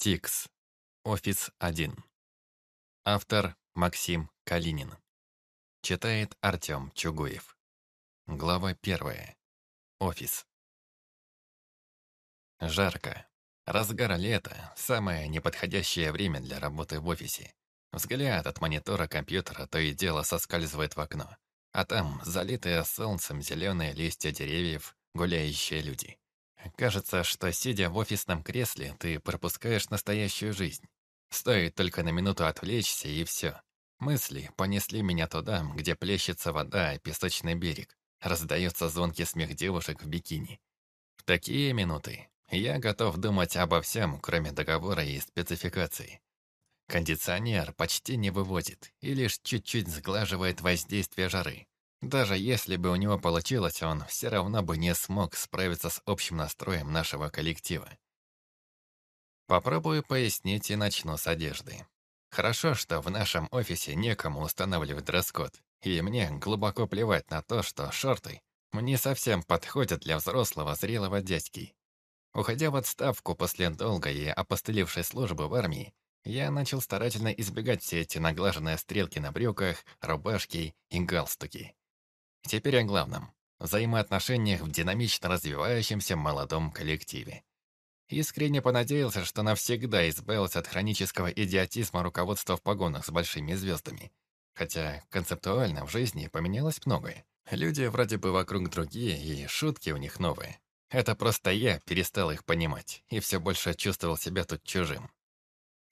Стикс. Офис 1. Автор Максим Калинин. Читает Артем Чугуев. Глава первая. Офис. Жарко. Разгар лета – самое неподходящее время для работы в офисе. Взгляд от монитора компьютера то и дело соскальзывает в окно. А там залитые солнцем зеленые листья деревьев, гуляющие люди. Кажется, что сидя в офисном кресле, ты пропускаешь настоящую жизнь. Стоит только на минуту отвлечься, и все. Мысли понесли меня туда, где плещется вода и песочный берег. Раздается звонкий смех девушек в бикини. В такие минуты я готов думать обо всем, кроме договора и спецификаций. Кондиционер почти не выводит и лишь чуть-чуть сглаживает воздействие жары. Даже если бы у него получилось, он все равно бы не смог справиться с общим настроем нашего коллектива. Попробую пояснить и начну с одежды. Хорошо, что в нашем офисе некому устанавливать дресс-код, и мне глубоко плевать на то, что шорты не совсем подходят для взрослого зрелого дядьки. Уходя в отставку после долгой и опостылевшей службы в армии, я начал старательно избегать все эти наглаженные стрелки на брюках, рубашки и галстуки. Теперь о главном – взаимоотношениях в динамично развивающемся молодом коллективе. Искренне понадеялся, что навсегда избавился от хронического идиотизма руководства в погонах с большими звездами. Хотя концептуально в жизни поменялось многое. Люди вроде бы вокруг другие, и шутки у них новые. Это просто я перестал их понимать, и все больше чувствовал себя тут чужим.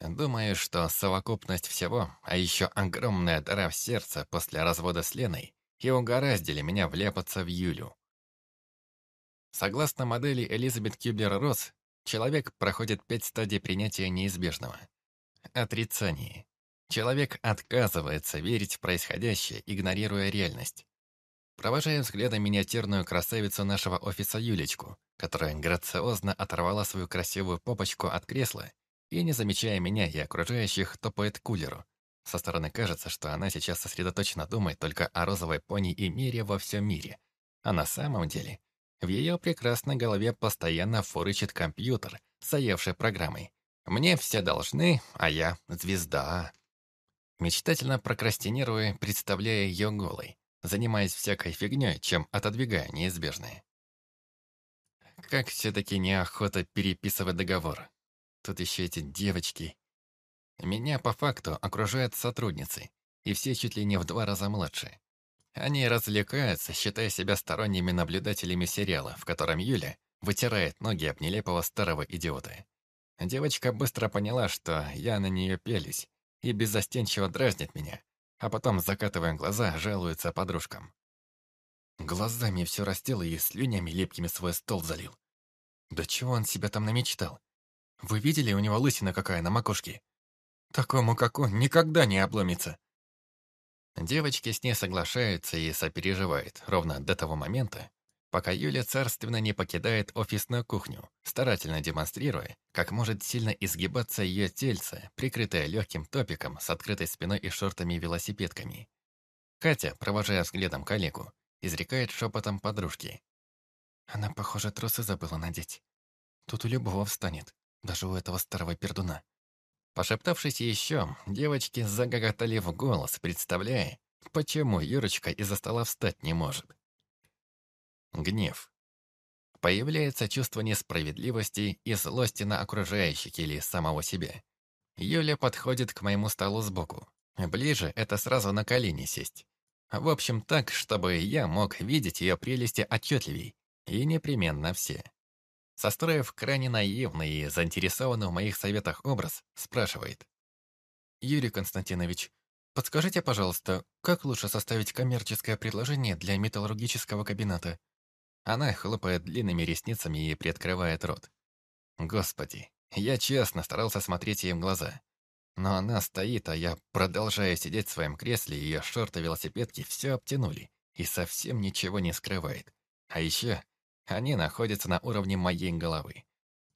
Думаю, что совокупность всего, а еще огромная дыра в сердце после развода с Леной, и угораздили меня вляпаться в Юлю. Согласно модели Элизабет Кюблер-Росс, человек проходит пять стадий принятия неизбежного. Отрицание. Человек отказывается верить в происходящее, игнорируя реальность. Провожая взглядом миниатюрную красавицу нашего офиса Юлечку, которая грациозно оторвала свою красивую попочку от кресла и, не замечая меня и окружающих, топает кулеру, со стороны кажется, что она сейчас сосредоточенно думает только о розовой пони и мире во всем мире. А на самом деле, в ее прекрасной голове постоянно фурычит компьютер, заевший программой. «Мне все должны, а я звезда». Мечтательно прокрастинируя, представляя ее голой, занимаясь всякой фигней, чем отодвигая неизбежное. Как все-таки неохота переписывать договор. Тут еще эти девочки, меня по факту окружают сотрудницы, и все чуть ли не в два раза младше. Они развлекаются, считая себя сторонними наблюдателями сериала, в котором Юля вытирает ноги об нелепого старого идиота. Девочка быстро поняла, что я на нее пелюсь, и беззастенчиво дразнит меня, а потом, закатывая глаза, жалуется подружкам. Глазами все растел и слюнями лепкими свой стол залил. Да чего он себя там намечтал? Вы видели, у него лысина какая на макушке? Такому, как он, никогда не обломится. Девочки с ней соглашаются и сопереживают ровно до того момента, пока Юля царственно не покидает офисную кухню, старательно демонстрируя, как может сильно изгибаться ее тельце, прикрытое легким топиком с открытой спиной и шортами-велосипедками. Катя, провожая взглядом коллегу, изрекает шепотом подружки. Она, похоже, трусы забыла надеть. Тут у любого встанет, даже у этого старого пердуна. Пошептавшись еще, девочки загоготали в голос, представляя, почему Юрочка из-за стола встать не может. Гнев. Появляется чувство несправедливости и злости на окружающих или самого себя. Юля подходит к моему столу сбоку. Ближе это сразу на колени сесть. В общем, так, чтобы я мог видеть ее прелести отчетливей. И непременно все. Состроив крайне наивный и заинтересованный в моих советах образ, спрашивает. «Юрий Константинович, подскажите, пожалуйста, как лучше составить коммерческое предложение для металлургического кабината?» Она хлопает длинными ресницами и приоткрывает рот. Господи, я честно старался смотреть ей в глаза. Но она стоит, а я продолжаю сидеть в своем кресле, и ее шорты-велосипедки все обтянули и совсем ничего не скрывает. А еще они находятся на уровне моей головы.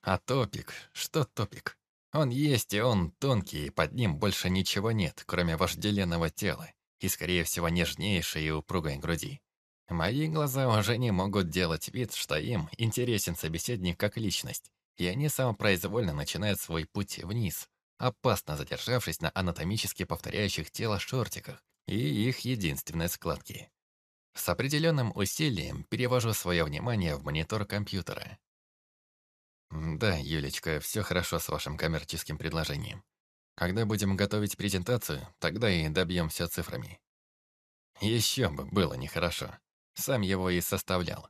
А топик, что топик? Он есть, и он тонкий, и под ним больше ничего нет, кроме вожделенного тела и, скорее всего, нежнейшей и упругой груди. Мои глаза уже не могут делать вид, что им интересен собеседник как личность, и они самопроизвольно начинают свой путь вниз, опасно задержавшись на анатомически повторяющих тело шортиках и их единственной складке. С определенным усилием перевожу свое внимание в монитор компьютера. Да, Юлечка, все хорошо с вашим коммерческим предложением. Когда будем готовить презентацию, тогда и добьемся цифрами. Еще бы было нехорошо. Сам его и составлял.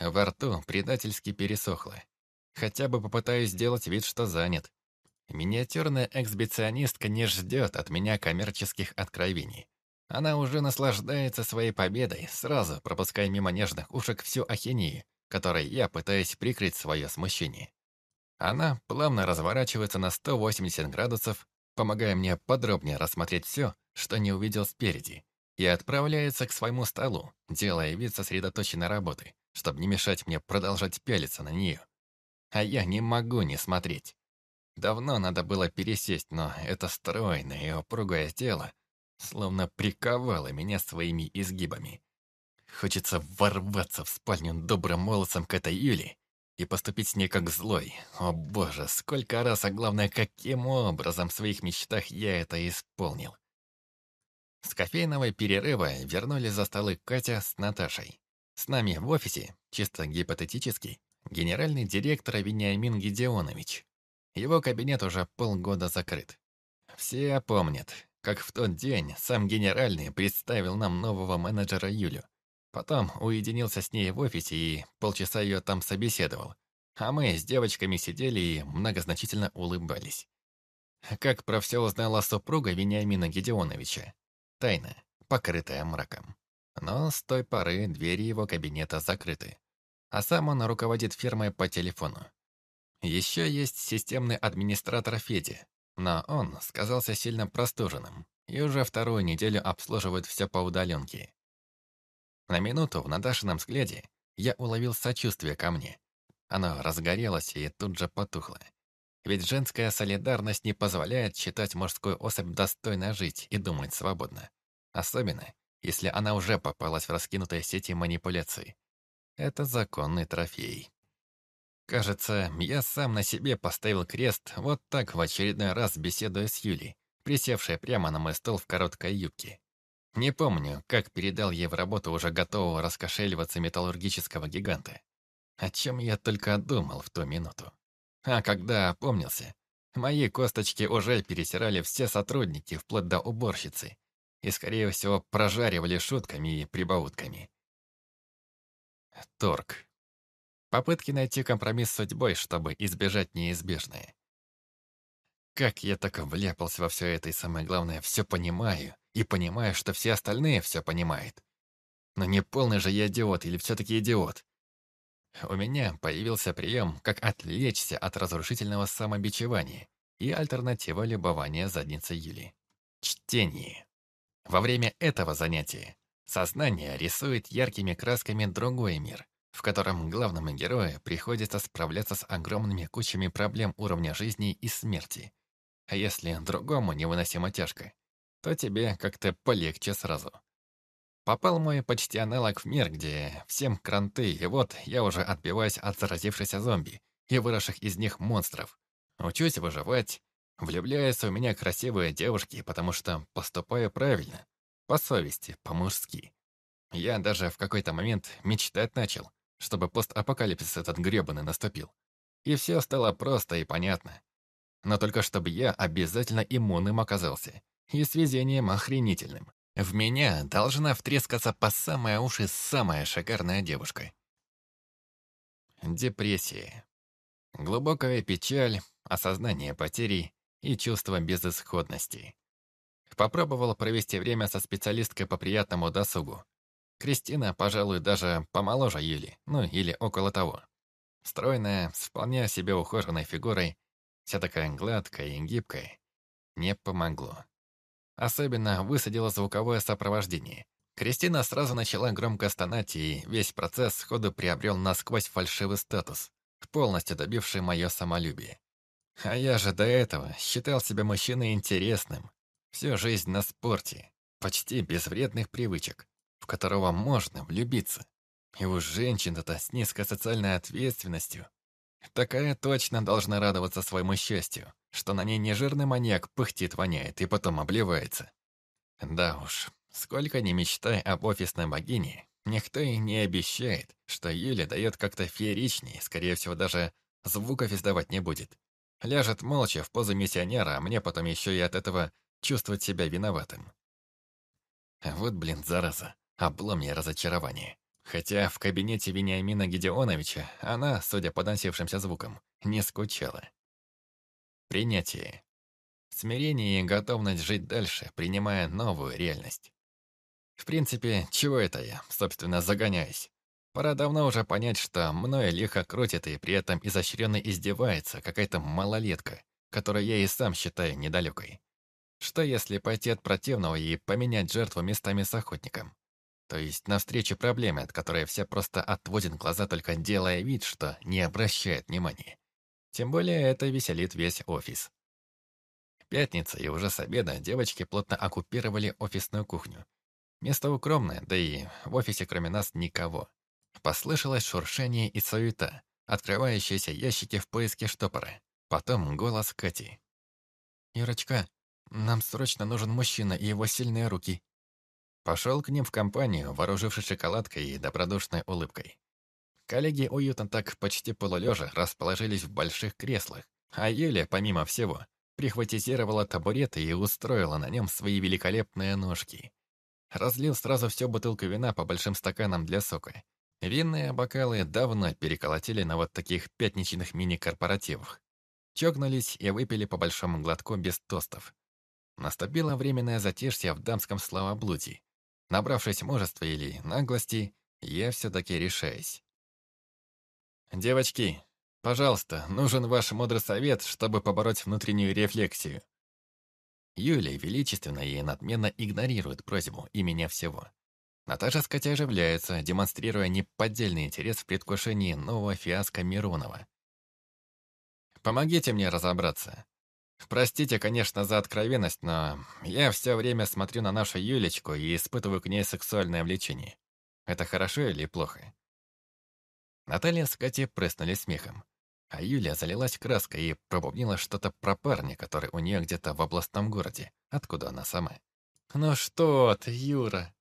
Во рту предательски пересохло. Хотя бы попытаюсь сделать вид, что занят. Миниатюрная эксбиционистка не ждет от меня коммерческих откровений. Она уже наслаждается своей победой, сразу пропуская мимо нежных ушек всю ахинею, которой я пытаюсь прикрыть свое смущение. Она плавно разворачивается на 180 градусов, помогая мне подробнее рассмотреть все, что не увидел спереди, и отправляется к своему столу, делая вид сосредоточенной работы, чтобы не мешать мне продолжать пялиться на нее. А я не могу не смотреть. Давно надо было пересесть, но это стройное и упругое тело словно приковало меня своими изгибами. Хочется ворваться в спальню добрым молодцем к этой Юле и поступить с ней как злой. О боже, сколько раз, а главное, каким образом в своих мечтах я это исполнил. С кофейного перерыва вернулись за столы Катя с Наташей. С нами в офисе, чисто гипотетически, генеральный директор Вениамин Гедеонович. Его кабинет уже полгода закрыт. Все помнят, как в тот день сам генеральный представил нам нового менеджера Юлю. Потом уединился с ней в офисе и полчаса ее там собеседовал. А мы с девочками сидели и многозначительно улыбались. Как про все узнала супруга Вениамина Гедеоновича. Тайна, покрытая мраком. Но с той поры двери его кабинета закрыты. А сам он руководит фирмой по телефону. Еще есть системный администратор Федя, но он сказался сильно простуженным и уже вторую неделю обслуживает все по удаленке. На минуту в Наташином взгляде я уловил сочувствие ко мне. Оно разгорелось и тут же потухло. Ведь женская солидарность не позволяет считать мужскую особь достойно жить и думать свободно. Особенно, если она уже попалась в раскинутые сети манипуляций. Это законный трофей. Кажется, я сам на себе поставил крест вот так в очередной раз беседуя с Юлей, присевшей прямо на мой стол в короткой юбке. Не помню, как передал ей в работу уже готового раскошеливаться металлургического гиганта. О чем я только думал в ту минуту. А когда опомнился, мои косточки уже пересирали все сотрудники, вплоть до уборщицы, и, скорее всего, прожаривали шутками и прибаутками. Торг. Попытки найти компромисс с судьбой, чтобы избежать неизбежное. Как я так вляпался во все это и, самое главное, все понимаю, и понимаю, что все остальные все понимают. Но не полный же я идиот, или все-таки идиот. У меня появился прием, как отвлечься от разрушительного самобичевания и альтернатива любования задницей Юли. Чтение. Во время этого занятия сознание рисует яркими красками другой мир, в котором главному герою приходится справляться с огромными кучами проблем уровня жизни и смерти. А если другому невыносимо тяжко, то тебе как-то полегче сразу. Попал мой почти аналог в мир, где всем кранты, и вот я уже отбиваюсь от заразившихся зомби и выросших из них монстров. Учусь выживать, влюбляются у меня красивые девушки, потому что поступаю правильно, по совести, по-мужски. Я даже в какой-то момент мечтать начал, чтобы постапокалипсис этот гребаный наступил. И все стало просто и понятно. Но только чтобы я обязательно иммунным оказался. И с везением охренительным. В меня должна втрескаться по самые уши самая шикарная девушка. Депрессия. Глубокая печаль, осознание потери и чувство безысходности. Попробовал провести время со специалисткой по приятному досугу, Кристина, пожалуй, даже помоложе Юли, ну или около того. Стройная, с вполне себе ухоженной фигурой, вся такая гладкая и гибкая. Не помогло. Особенно высадила звуковое сопровождение. Кристина сразу начала громко стонать, и весь процесс сходу приобрел насквозь фальшивый статус, полностью добивший мое самолюбие. А я же до этого считал себя мужчиной интересным. Всю жизнь на спорте, почти без вредных привычек в которого можно влюбиться. И у женщин это с низкой социальной ответственностью. Такая точно должна радоваться своему счастью, что на ней не жирный маньяк пыхтит, воняет и потом обливается. Да уж, сколько ни мечтай об офисной богине, никто и не обещает, что Юля дает как-то фееричней, скорее всего, даже звуков издавать не будет. Ляжет молча в позу миссионера, а мне потом еще и от этого чувствовать себя виноватым. Вот, блин, зараза, облом мне разочарование. Хотя в кабинете Вениамина Гедеоновича она, судя по доносившимся звукам, не скучала. Принятие. Смирение и готовность жить дальше, принимая новую реальность. В принципе, чего это я, собственно, загоняюсь? Пора давно уже понять, что мною лихо крутит и при этом изощренно издевается какая-то малолетка, которую я и сам считаю недалекой. Что если пойти от противного и поменять жертву местами с охотником? То есть навстречу проблеме, от которой все просто отводят глаза, только делая вид, что не обращает внимания. Тем более это веселит весь офис. Пятница, и уже с обеда девочки плотно оккупировали офисную кухню. Место укромное, да и в офисе кроме нас никого. Послышалось шуршение и суета, открывающиеся ящики в поиске штопора. Потом голос Кати. «Ирочка, нам срочно нужен мужчина и его сильные руки». Пошел к ним в компанию, вооружившись шоколадкой и добродушной улыбкой. Коллеги уютно так почти полулежа расположились в больших креслах, а Юля, помимо всего, прихватизировала табурет и устроила на нем свои великолепные ножки. Разлил сразу всю бутылку вина по большим стаканам для сока. Винные бокалы давно переколотили на вот таких пятничных мини-корпоративах. Чокнулись и выпили по большому глотку без тостов. Наступило временное затишье в дамском словоблудии. Набравшись мужества или наглости, я все-таки решаюсь. «Девочки, пожалуйста, нужен ваш мудрый совет, чтобы побороть внутреннюю рефлексию». Юлия величественно и надменно игнорирует просьбу и меня всего. Наташа с Катей оживляются, демонстрируя неподдельный интерес в предвкушении нового фиаско Миронова. «Помогите мне разобраться. Простите, конечно, за откровенность, но я все время смотрю на нашу Юлечку и испытываю к ней сексуальное влечение. Это хорошо или плохо?» Наталья с Катей прыснули смехом, а Юлия залилась краской и пробубнила что-то про парня, который у нее где-то в областном городе, откуда она сама. «Ну что ты, Юра,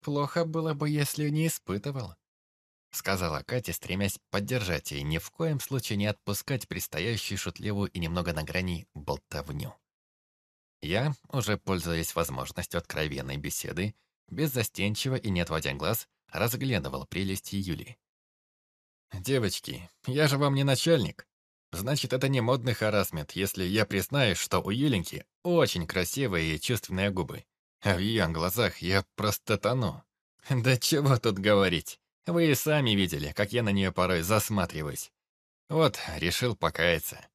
Плохо было бы, если не испытывал. Сказала Катя, стремясь поддержать и ни в коем случае не отпускать предстоящую шутливую и немного на грани болтовню. Я, уже пользуясь возможностью откровенной беседы, беззастенчиво и не отводя глаз, разглядывал прелести Юли. «Девочки, я же вам не начальник. Значит, это не модный харасмент, если я признаюсь, что у Юленьки очень красивые и чувственные губы. А в ее глазах я просто тону. Да чего тут говорить. Вы и сами видели, как я на нее порой засматриваюсь. Вот, решил покаяться.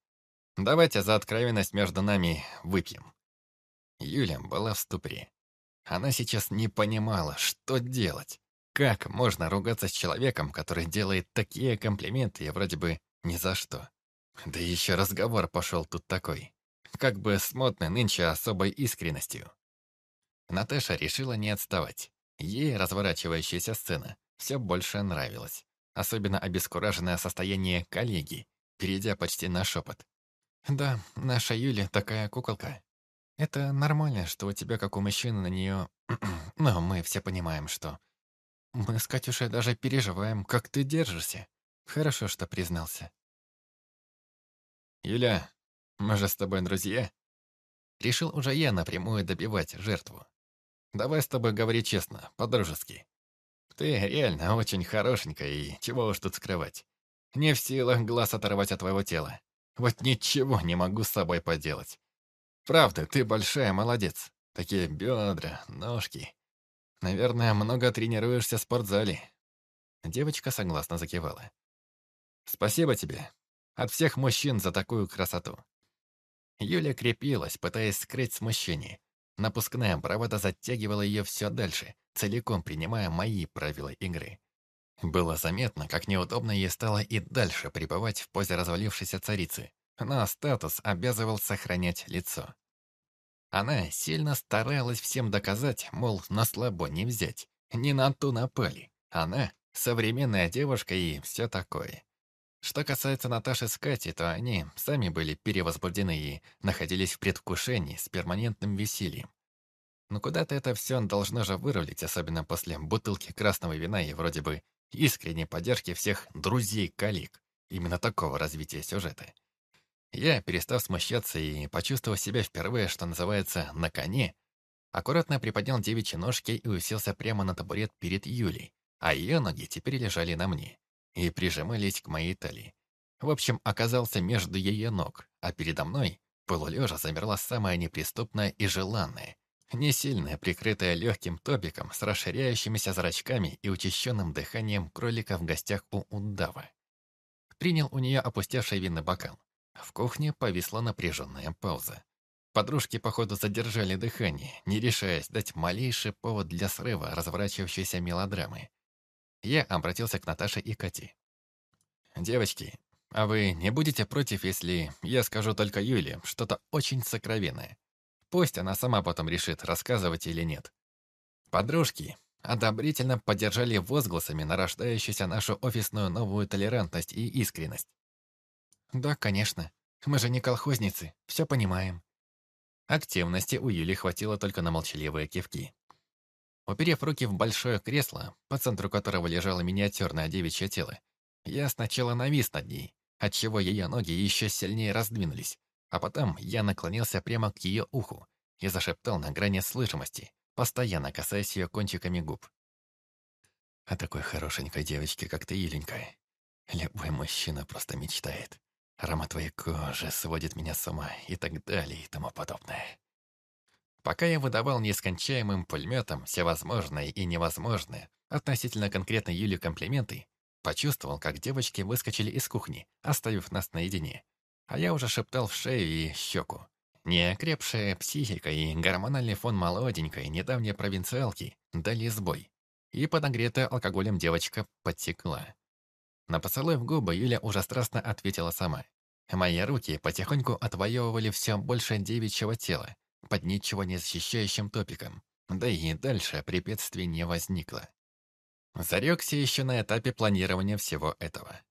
Давайте за откровенность между нами выпьем. Юля была в ступоре. Она сейчас не понимала, что делать. Как можно ругаться с человеком, который делает такие комплименты и вроде бы ни за что? Да еще разговор пошел тут такой. Как бы смотный нынче особой искренностью. Наташа решила не отставать. Ей разворачивающаяся сцена все больше нравилась. Особенно обескураженное состояние коллеги, перейдя почти на шепот. «Да, наша Юля такая куколка. Это нормально, что у тебя, как у мужчины, на нее... Но мы все понимаем, что... Мы с Катюшей даже переживаем, как ты держишься. Хорошо, что признался». «Юля, мы же с тобой друзья?» Решил уже я напрямую добивать жертву. Давай с тобой говорить честно, по-дружески. Ты реально очень хорошенькая, и чего уж тут скрывать. Не в силах глаз оторвать от твоего тела. Вот ничего не могу с собой поделать. Правда, ты большая молодец. Такие бедра, ножки. Наверное, много тренируешься в спортзале. Девочка согласно закивала. Спасибо тебе. От всех мужчин за такую красоту. Юля крепилась, пытаясь скрыть смущение, Напускная бравада затягивала ее все дальше, целиком принимая мои правила игры. Было заметно, как неудобно ей стало и дальше пребывать в позе развалившейся царицы, но статус обязывал сохранять лицо. Она сильно старалась всем доказать, мол, на слабо не взять, не на ту напали. Она — современная девушка и все такое. Что касается Наташи с Катей, то они сами были перевозбуждены и находились в предвкушении с перманентным весельем. Но куда-то это все должно же вырулить, особенно после бутылки красного вина и вроде бы искренней поддержки всех друзей-коллег. Именно такого развития сюжета. Я, перестав смущаться и почувствовав себя впервые, что называется, на коне, аккуратно приподнял девичьи ножки и уселся прямо на табурет перед Юлей, а ее ноги теперь лежали на мне и прижимались к моей талии. В общем, оказался между ее ног, а передо мной, полулежа, замерла самая неприступная и желанная, не сильная, прикрытая легким топиком с расширяющимися зрачками и учащенным дыханием кролика в гостях у удава. Принял у нее опустевший винный бокал. В кухне повисла напряженная пауза. Подружки, походу, задержали дыхание, не решаясь дать малейший повод для срыва разворачивающейся мелодрамы я обратился к Наташе и Кате. «Девочки, а вы не будете против, если я скажу только Юле что-то очень сокровенное? Пусть она сама потом решит, рассказывать или нет». Подружки одобрительно поддержали возгласами нарождающуюся нашу офисную новую толерантность и искренность. «Да, конечно. Мы же не колхозницы, все понимаем». Активности у Юли хватило только на молчаливые кивки. Уперев руки в большое кресло, по центру которого лежало миниатюрное девичье тело, я сначала навис над ней, отчего ее ноги еще сильнее раздвинулись, а потом я наклонился прямо к ее уху и зашептал на грани слышимости, постоянно касаясь ее кончиками губ. «О такой хорошенькой девочке, как ты, Юленька, любой мужчина просто мечтает. Аромат твоей кожи сводит меня с ума и так далее и тому подобное. Пока я выдавал нескончаемым пулеметом все возможные и невозможные относительно конкретно Юли комплименты, почувствовал, как девочки выскочили из кухни, оставив нас наедине. А я уже шептал в шею и щеку. Неокрепшая психика и гормональный фон молоденькой, недавней провинциалки дали сбой. И подогретая алкоголем девочка подтекла. На поцелуй в губы Юля уже страстно ответила сама. Мои руки потихоньку отвоевывали все больше девичьего тела, под ничего не защищающим топиком. Да и дальше препятствий не возникло. Зарекся еще на этапе планирования всего этого.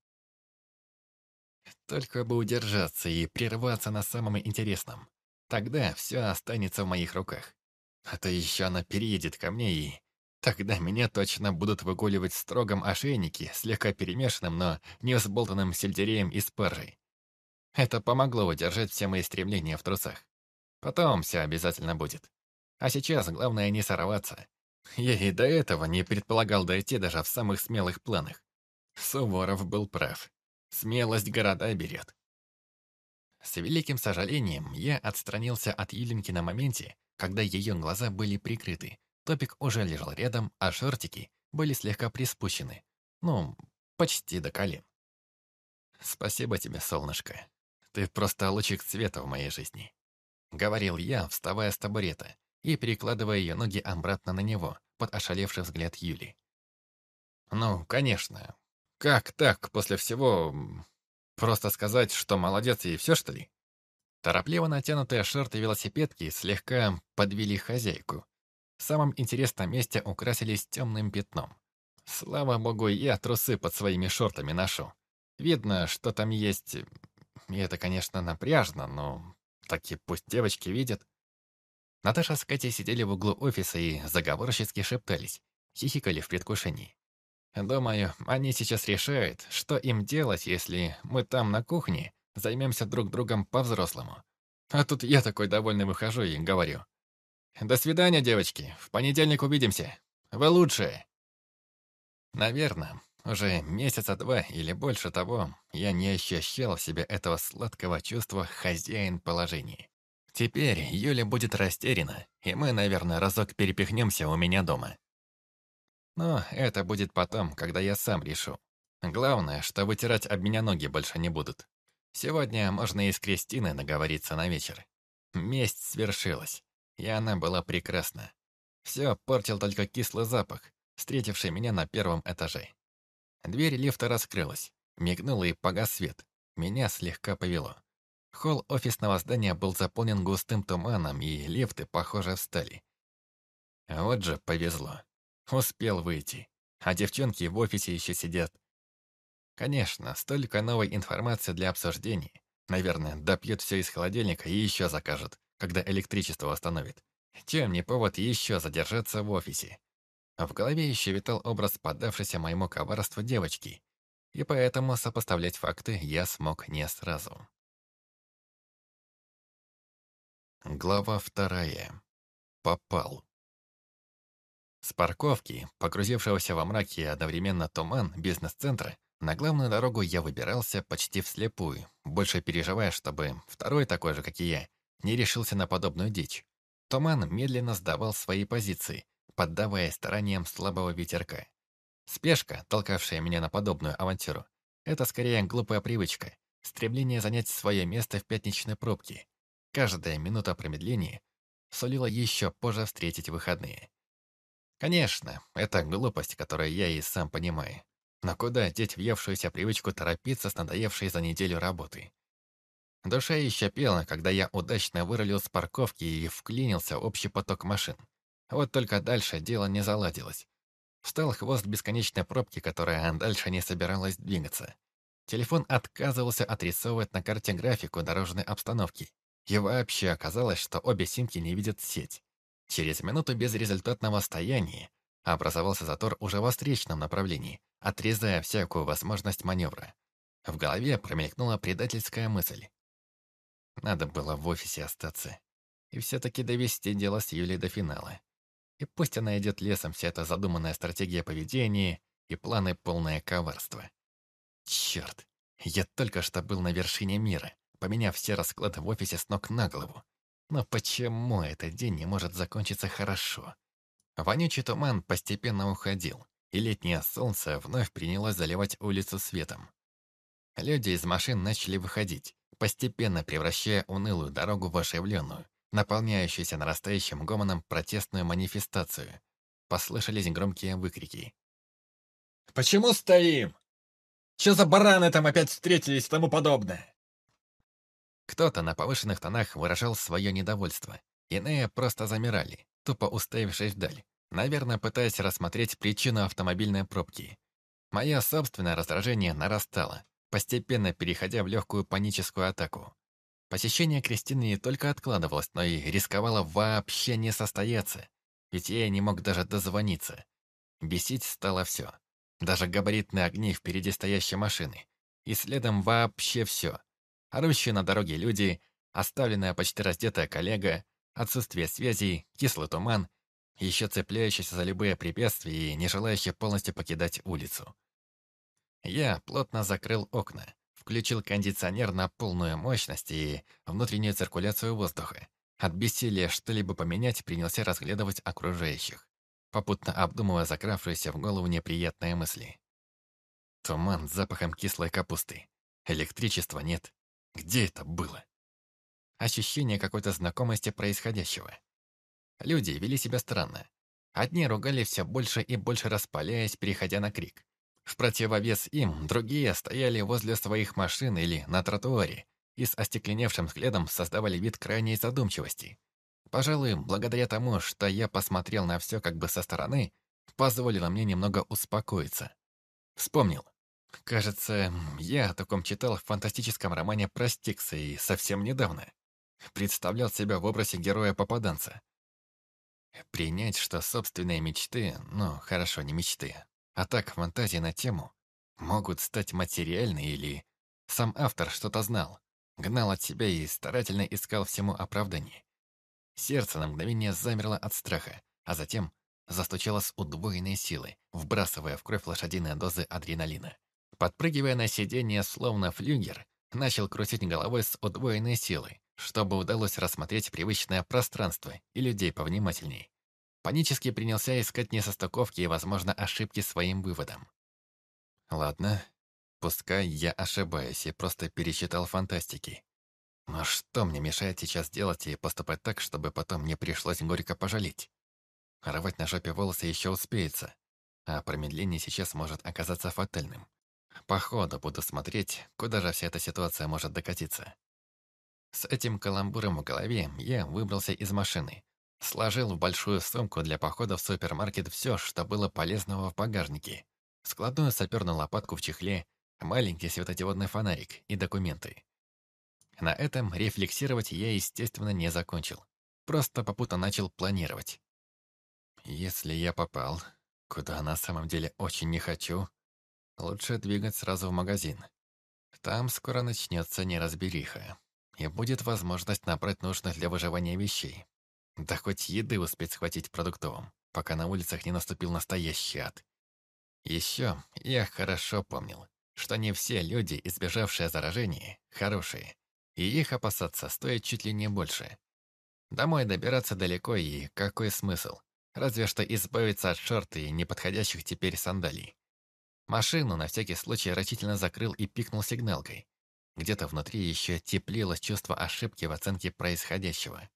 Только бы удержаться и прерваться на самом интересном. Тогда все останется в моих руках. А то еще она переедет ко мне и... Тогда меня точно будут выгуливать в строгом ошейнике, слегка перемешанным, но не взболтанным сельдереем и спаржей. Это помогло удержать все мои стремления в трусах. Потом все обязательно будет. А сейчас главное не сорваться. Я и до этого не предполагал дойти даже в самых смелых планах. Суворов был прав. Смелость города берет. С великим сожалением я отстранился от Еленки на моменте, когда ее глаза были прикрыты. Топик уже лежал рядом, а шортики были слегка приспущены. Ну, почти до колен. Спасибо тебе, солнышко. Ты просто лучик света в моей жизни. Говорил я, вставая с табурета и перекладывая ее ноги обратно на него, под ошалевший взгляд Юли. «Ну, конечно. Как так, после всего... Просто сказать, что молодец и все, что ли?» Торопливо натянутые шорты велосипедки слегка подвели хозяйку. В самом интересном месте украсились темным пятном. Слава богу, я трусы под своими шортами ношу. Видно, что там есть... И это, конечно, напряжно, но так и пусть девочки видят. Наташа с Катей сидели в углу офиса и заговорщицки шептались, хихикали в предвкушении. Думаю, они сейчас решают, что им делать, если мы там на кухне займемся друг другом по-взрослому. А тут я такой довольный выхожу и говорю. «До свидания, девочки. В понедельник увидимся. Вы лучшие!» Наверное, уже месяца два или больше того я не ощущал в себе этого сладкого чувства хозяин положения. Теперь Юля будет растеряна, и мы, наверное, разок перепихнемся у меня дома. Но это будет потом, когда я сам решу. Главное, что вытирать об меня ноги больше не будут. Сегодня можно и с Кристиной договориться на вечер. Месть свершилась, и она была прекрасна. Все портил только кислый запах, встретивший меня на первом этаже. Дверь лифта раскрылась, мигнула и погас свет. Меня слегка повело. Холл офисного здания был заполнен густым туманом, и лифты, похоже, встали. Вот же повезло. Успел выйти. А девчонки в офисе еще сидят. Конечно, столько новой информации для обсуждений. Наверное, допьет все из холодильника и еще закажет, когда электричество восстановит. Чем не повод еще задержаться в офисе? В голове еще витал образ поддавшейся моему коварству девочки, и поэтому сопоставлять факты я смог не сразу. Глава вторая. Попал. С парковки, погрузившегося во мраке и одновременно туман бизнес-центра, на главную дорогу я выбирался почти вслепую, больше переживая, чтобы второй такой же, как и я, не решился на подобную дичь. Туман медленно сдавал свои позиции, поддаваясь стараниям слабого ветерка. Спешка, толкавшая меня на подобную авантюру, это скорее глупая привычка, стремление занять свое место в пятничной пробке. Каждая минута промедления сулила еще позже встретить выходные. Конечно, это глупость, которую я и сам понимаю. Но куда деть въевшуюся привычку торопиться с надоевшей за неделю работы? Душа еще пела, когда я удачно вырулил с парковки и вклинился в общий поток машин. Вот только дальше дело не заладилось. Встал хвост бесконечной пробки, которая дальше не собиралась двигаться. Телефон отказывался отрисовывать на карте графику дорожной обстановки. И вообще оказалось, что обе симки не видят сеть. Через минуту безрезультатного стояния образовался затор уже в встречном направлении, отрезая всякую возможность маневра. В голове промелькнула предательская мысль. Надо было в офисе остаться. И все-таки довести дело с Юлей до финала. И пусть она идет лесом, вся эта задуманная стратегия поведения и планы полное коварство. Черт, я только что был на вершине мира, поменяв все расклады в офисе с ног на голову. Но почему этот день не может закончиться хорошо? Вонючий туман постепенно уходил, и летнее солнце вновь принялось заливать улицу светом. Люди из машин начали выходить, постепенно превращая унылую дорогу в оживленную, наполняющуюся нарастающим гомоном протестную манифестацию. Послышались громкие выкрики. «Почему стоим? Что за бараны там опять встретились и тому подобное?» Кто-то на повышенных тонах выражал свое недовольство. Иные просто замирали, тупо уставившись вдаль, наверное, пытаясь рассмотреть причину автомобильной пробки. Мое собственное раздражение нарастало, постепенно переходя в легкую паническую атаку. Посещение Кристины не только откладывалось, но и рисковало вообще не состояться, ведь я не мог даже дозвониться. Бесить стало все. Даже габаритные огни впереди стоящей машины. И следом вообще все орущие на дороге люди, оставленная почти раздетая коллега, отсутствие связей, кислый туман, еще цепляющийся за любые препятствия и не желающий полностью покидать улицу. Я плотно закрыл окна, включил кондиционер на полную мощность и внутреннюю циркуляцию воздуха. От бессилия что-либо поменять принялся разглядывать окружающих, попутно обдумывая закравшиеся в голову неприятные мысли. Туман с запахом кислой капусты. Электричества нет. Где это было? Ощущение какой-то знакомости происходящего. Люди вели себя странно. Одни ругали все больше и больше распаляясь, переходя на крик. В противовес им, другие стояли возле своих машин или на тротуаре и с остекленевшим взглядом создавали вид крайней задумчивости. Пожалуй, благодаря тому, что я посмотрел на все как бы со стороны, позволило мне немного успокоиться. Вспомнил. Кажется, я о таком читал в фантастическом романе про Стикса и совсем недавно. Представлял себя в образе героя-попаданца. Принять, что собственные мечты, ну, хорошо, не мечты, а так фантазии на тему, могут стать материальны или сам автор что-то знал, гнал от себя и старательно искал всему оправдание. Сердце на мгновение замерло от страха, а затем застучало с удвоенной силой, вбрасывая в кровь лошадиные дозы адреналина. Подпрыгивая на сиденье, словно флюгер, начал крутить головой с удвоенной силой, чтобы удалось рассмотреть привычное пространство и людей повнимательней. Панически принялся искать несостыковки и, возможно, ошибки своим выводом. Ладно, пускай я ошибаюсь и просто перечитал фантастики. Но что мне мешает сейчас делать и поступать так, чтобы потом не пришлось горько пожалеть? Рвать на жопе волосы еще успеется, а промедление сейчас может оказаться фатальным. По ходу буду смотреть, куда же вся эта ситуация может докатиться. С этим каламбуром в голове я выбрался из машины. Сложил в большую сумку для похода в супермаркет все, что было полезного в багажнике. Складную саперную лопатку в чехле, маленький светодиодный фонарик и документы. На этом рефлексировать я, естественно, не закончил. Просто попутно начал планировать. Если я попал, куда на самом деле очень не хочу, лучше двигать сразу в магазин. Там скоро начнется неразбериха, и будет возможность набрать нужных для выживания вещей. Да хоть еды успеть схватить в продуктовом, пока на улицах не наступил настоящий ад. Еще я хорошо помнил, что не все люди, избежавшие заражения, хорошие, и их опасаться стоит чуть ли не больше. Домой добираться далеко и какой смысл? Разве что избавиться от шорт и неподходящих теперь сандалий. Машину на всякий случай рачительно закрыл и пикнул сигналкой. Где-то внутри еще теплилось чувство ошибки в оценке происходящего.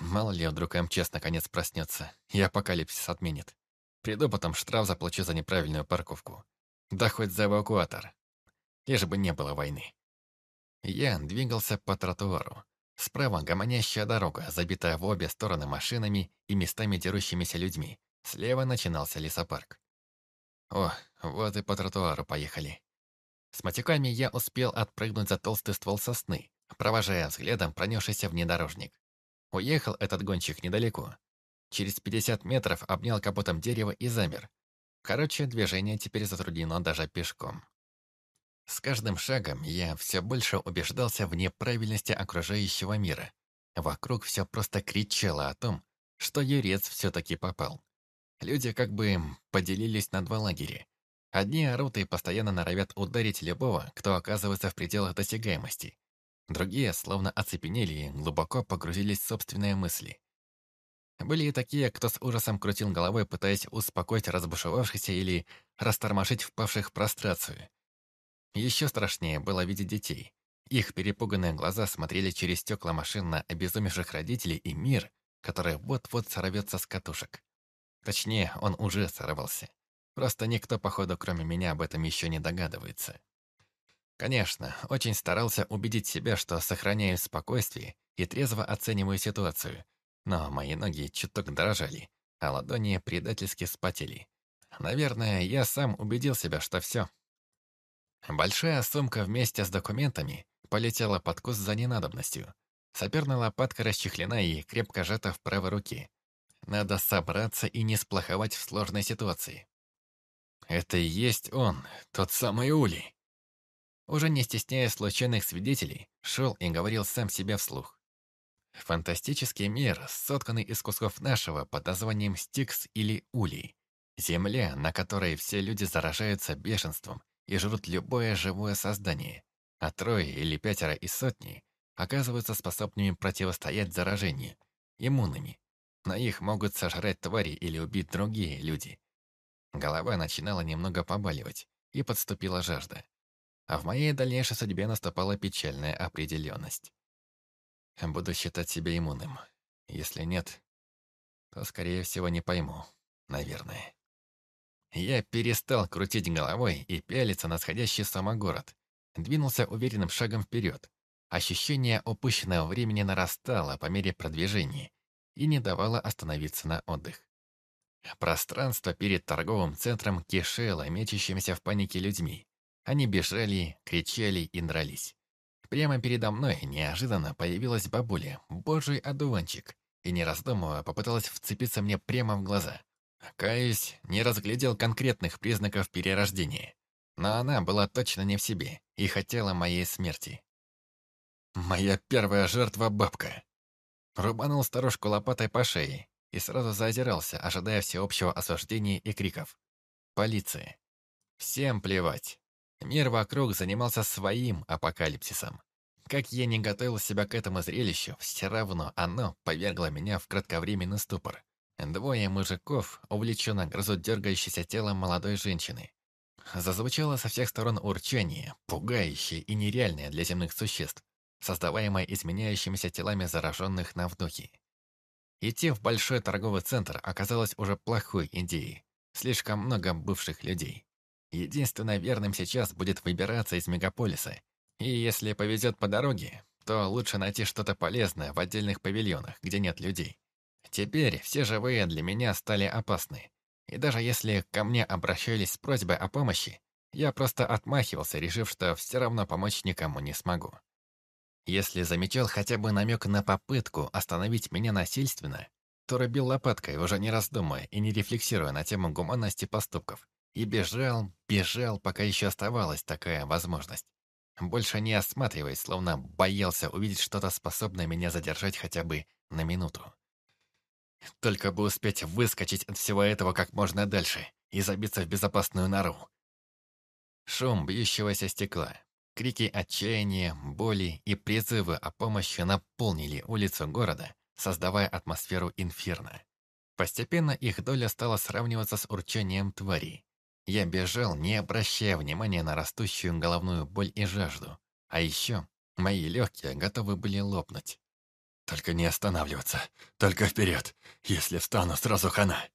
Мало ли, вдруг МЧС наконец проснется и апокалипсис отменит. Приду потом штраф заплачу за неправильную парковку. Да хоть за эвакуатор. Лишь бы не было войны. Я двигался по тротуару. Справа гомонящая дорога, забитая в обе стороны машинами и местами дерущимися людьми. Слева начинался лесопарк. О, вот и по тротуару поехали. С матюками я успел отпрыгнуть за толстый ствол сосны, провожая взглядом пронесшийся внедорожник. Уехал этот гонщик недалеко. Через 50 метров обнял капотом дерево и замер. Короче, движение теперь затруднено даже пешком. С каждым шагом я все больше убеждался в неправильности окружающего мира. Вокруг все просто кричало о том, что Юрец все-таки попал. Люди как бы поделились на два лагеря. Одни орут и постоянно норовят ударить любого, кто оказывается в пределах досягаемости. Другие словно оцепенели глубоко погрузились в собственные мысли. Были и такие, кто с ужасом крутил головой, пытаясь успокоить разбушевавшихся или растормошить впавших в прострацию. Еще страшнее было видеть детей. Их перепуганные глаза смотрели через стекла машин на обезумевших родителей и мир, который вот-вот сорвется с катушек. Точнее, он уже сорвался. Просто никто, походу, кроме меня, об этом еще не догадывается. Конечно, очень старался убедить себя, что сохраняю спокойствие и трезво оцениваю ситуацию, но мои ноги чуток дрожали, а ладони предательски спотели. Наверное, я сам убедил себя, что все, Большая сумка вместе с документами полетела под куст за ненадобностью. Саперная лопатка расчехлена и крепко сжата в правой руке. Надо собраться и не сплоховать в сложной ситуации. Это и есть он, тот самый Ули. Уже не стесняя случайных свидетелей, шел и говорил сам себе вслух. Фантастический мир, сотканный из кусков нашего под названием Стикс или Улей. Земля, на которой все люди заражаются бешенством, и жрут любое живое создание, а трое или пятеро из сотни оказываются способными противостоять заражению, иммунными. На их могут сожрать твари или убить другие люди. Голова начинала немного побаливать, и подступила жажда. А в моей дальнейшей судьбе наступала печальная определенность. Буду считать себя иммунным. Если нет, то, скорее всего, не пойму, наверное. Я перестал крутить головой и пялиться на сходящий самогород. Двинулся уверенным шагом вперед. Ощущение упущенного времени нарастало по мере продвижения и не давало остановиться на отдых. Пространство перед торговым центром кишело мечащимися в панике людьми. Они бежали, кричали и дрались. Прямо передо мной неожиданно появилась бабуля, божий одуванчик, и, не раздумывая, попыталась вцепиться мне прямо в глаза. Каюсь, не разглядел конкретных признаков перерождения. Но она была точно не в себе и хотела моей смерти. Моя первая жертва — бабка. Рубанул старушку лопатой по шее и сразу заозирался, ожидая всеобщего осуждения и криков. Полиция. Всем плевать. Мир вокруг занимался своим апокалипсисом. Как я не готовил себя к этому зрелищу, все равно оно повергло меня в кратковременный ступор. Двое мужиков увлеченно грызут дергающееся тело молодой женщины. Зазвучало со всех сторон урчание, пугающее и нереальное для земных существ, создаваемое изменяющимися телами зараженных на вдохе. Идти в большой торговый центр оказалось уже плохой идеей. Слишком много бывших людей. Единственно верным сейчас будет выбираться из мегаполиса. И если повезет по дороге, то лучше найти что-то полезное в отдельных павильонах, где нет людей. Теперь все живые для меня стали опасны. И даже если ко мне обращались с просьбой о помощи, Я просто отмахивался, решив, что все равно помочь никому не смогу. Если замечал хотя бы намек на попытку остановить меня насильственно, то рубил лопаткой, уже не раздумывая и не рефлексируя на тему гуманности поступков. И бежал, бежал, пока еще оставалась такая возможность. Больше не осматриваясь, словно боялся увидеть что-то способное меня задержать хотя бы на минуту. Только бы успеть выскочить от всего этого как можно дальше и забиться в безопасную нору. Шум бьющегося стекла, крики отчаяния, боли и призывы о помощи наполнили улицу города, создавая атмосферу инферно. Постепенно их доля стала сравниваться с урчанием тварей. Я бежал, не обращая внимания на растущую головную боль и жажду. А еще мои легкие готовы были лопнуть. Только не останавливаться, только вперед. Если встану, сразу хана.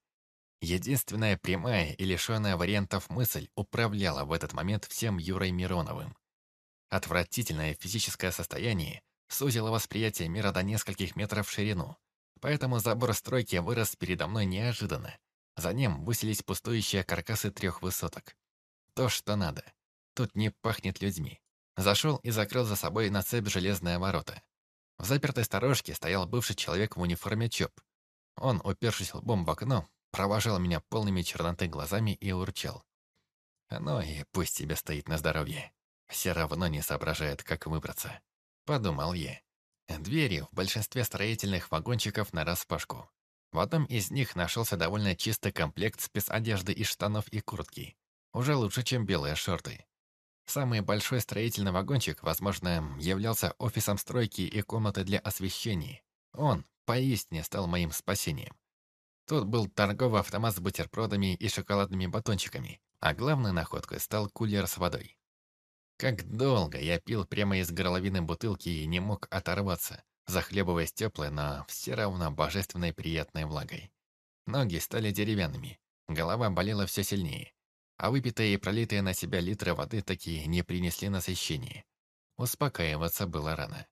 Единственная прямая и лишенная вариантов мысль управляла в этот момент всем Юрой Мироновым. Отвратительное физическое состояние сузило восприятие мира до нескольких метров в ширину, поэтому забор стройки вырос передо мной неожиданно. За ним высились пустующие каркасы трех высоток. То, что надо. Тут не пахнет людьми. Зашел и закрыл за собой на цепь железные ворота. В запертой сторожке стоял бывший человек в униформе ЧОП. Он, упершись лбом в окно, провожал меня полными черноты глазами и урчал. Ну и пусть себе стоит на здоровье. Все равно не соображает, как выбраться. Подумал я. Двери в большинстве строительных вагончиков нараспашку. В одном из них нашелся довольно чистый комплект спецодежды из штанов и куртки. Уже лучше, чем белые шорты. Самый большой строительный вагончик, возможно, являлся офисом стройки и комнатой для освещения. Он поистине стал моим спасением. Тут был торговый автомат с бутербродами и шоколадными батончиками, а главной находкой стал кулер с водой. Как долго я пил прямо из горловины бутылки и не мог оторваться, захлебываясь теплой, но все равно божественной приятной влагой. Ноги стали деревянными, голова болела все сильнее, а выпитые и пролитые на себя литры воды такие не принесли насыщения. Успокаиваться было рано.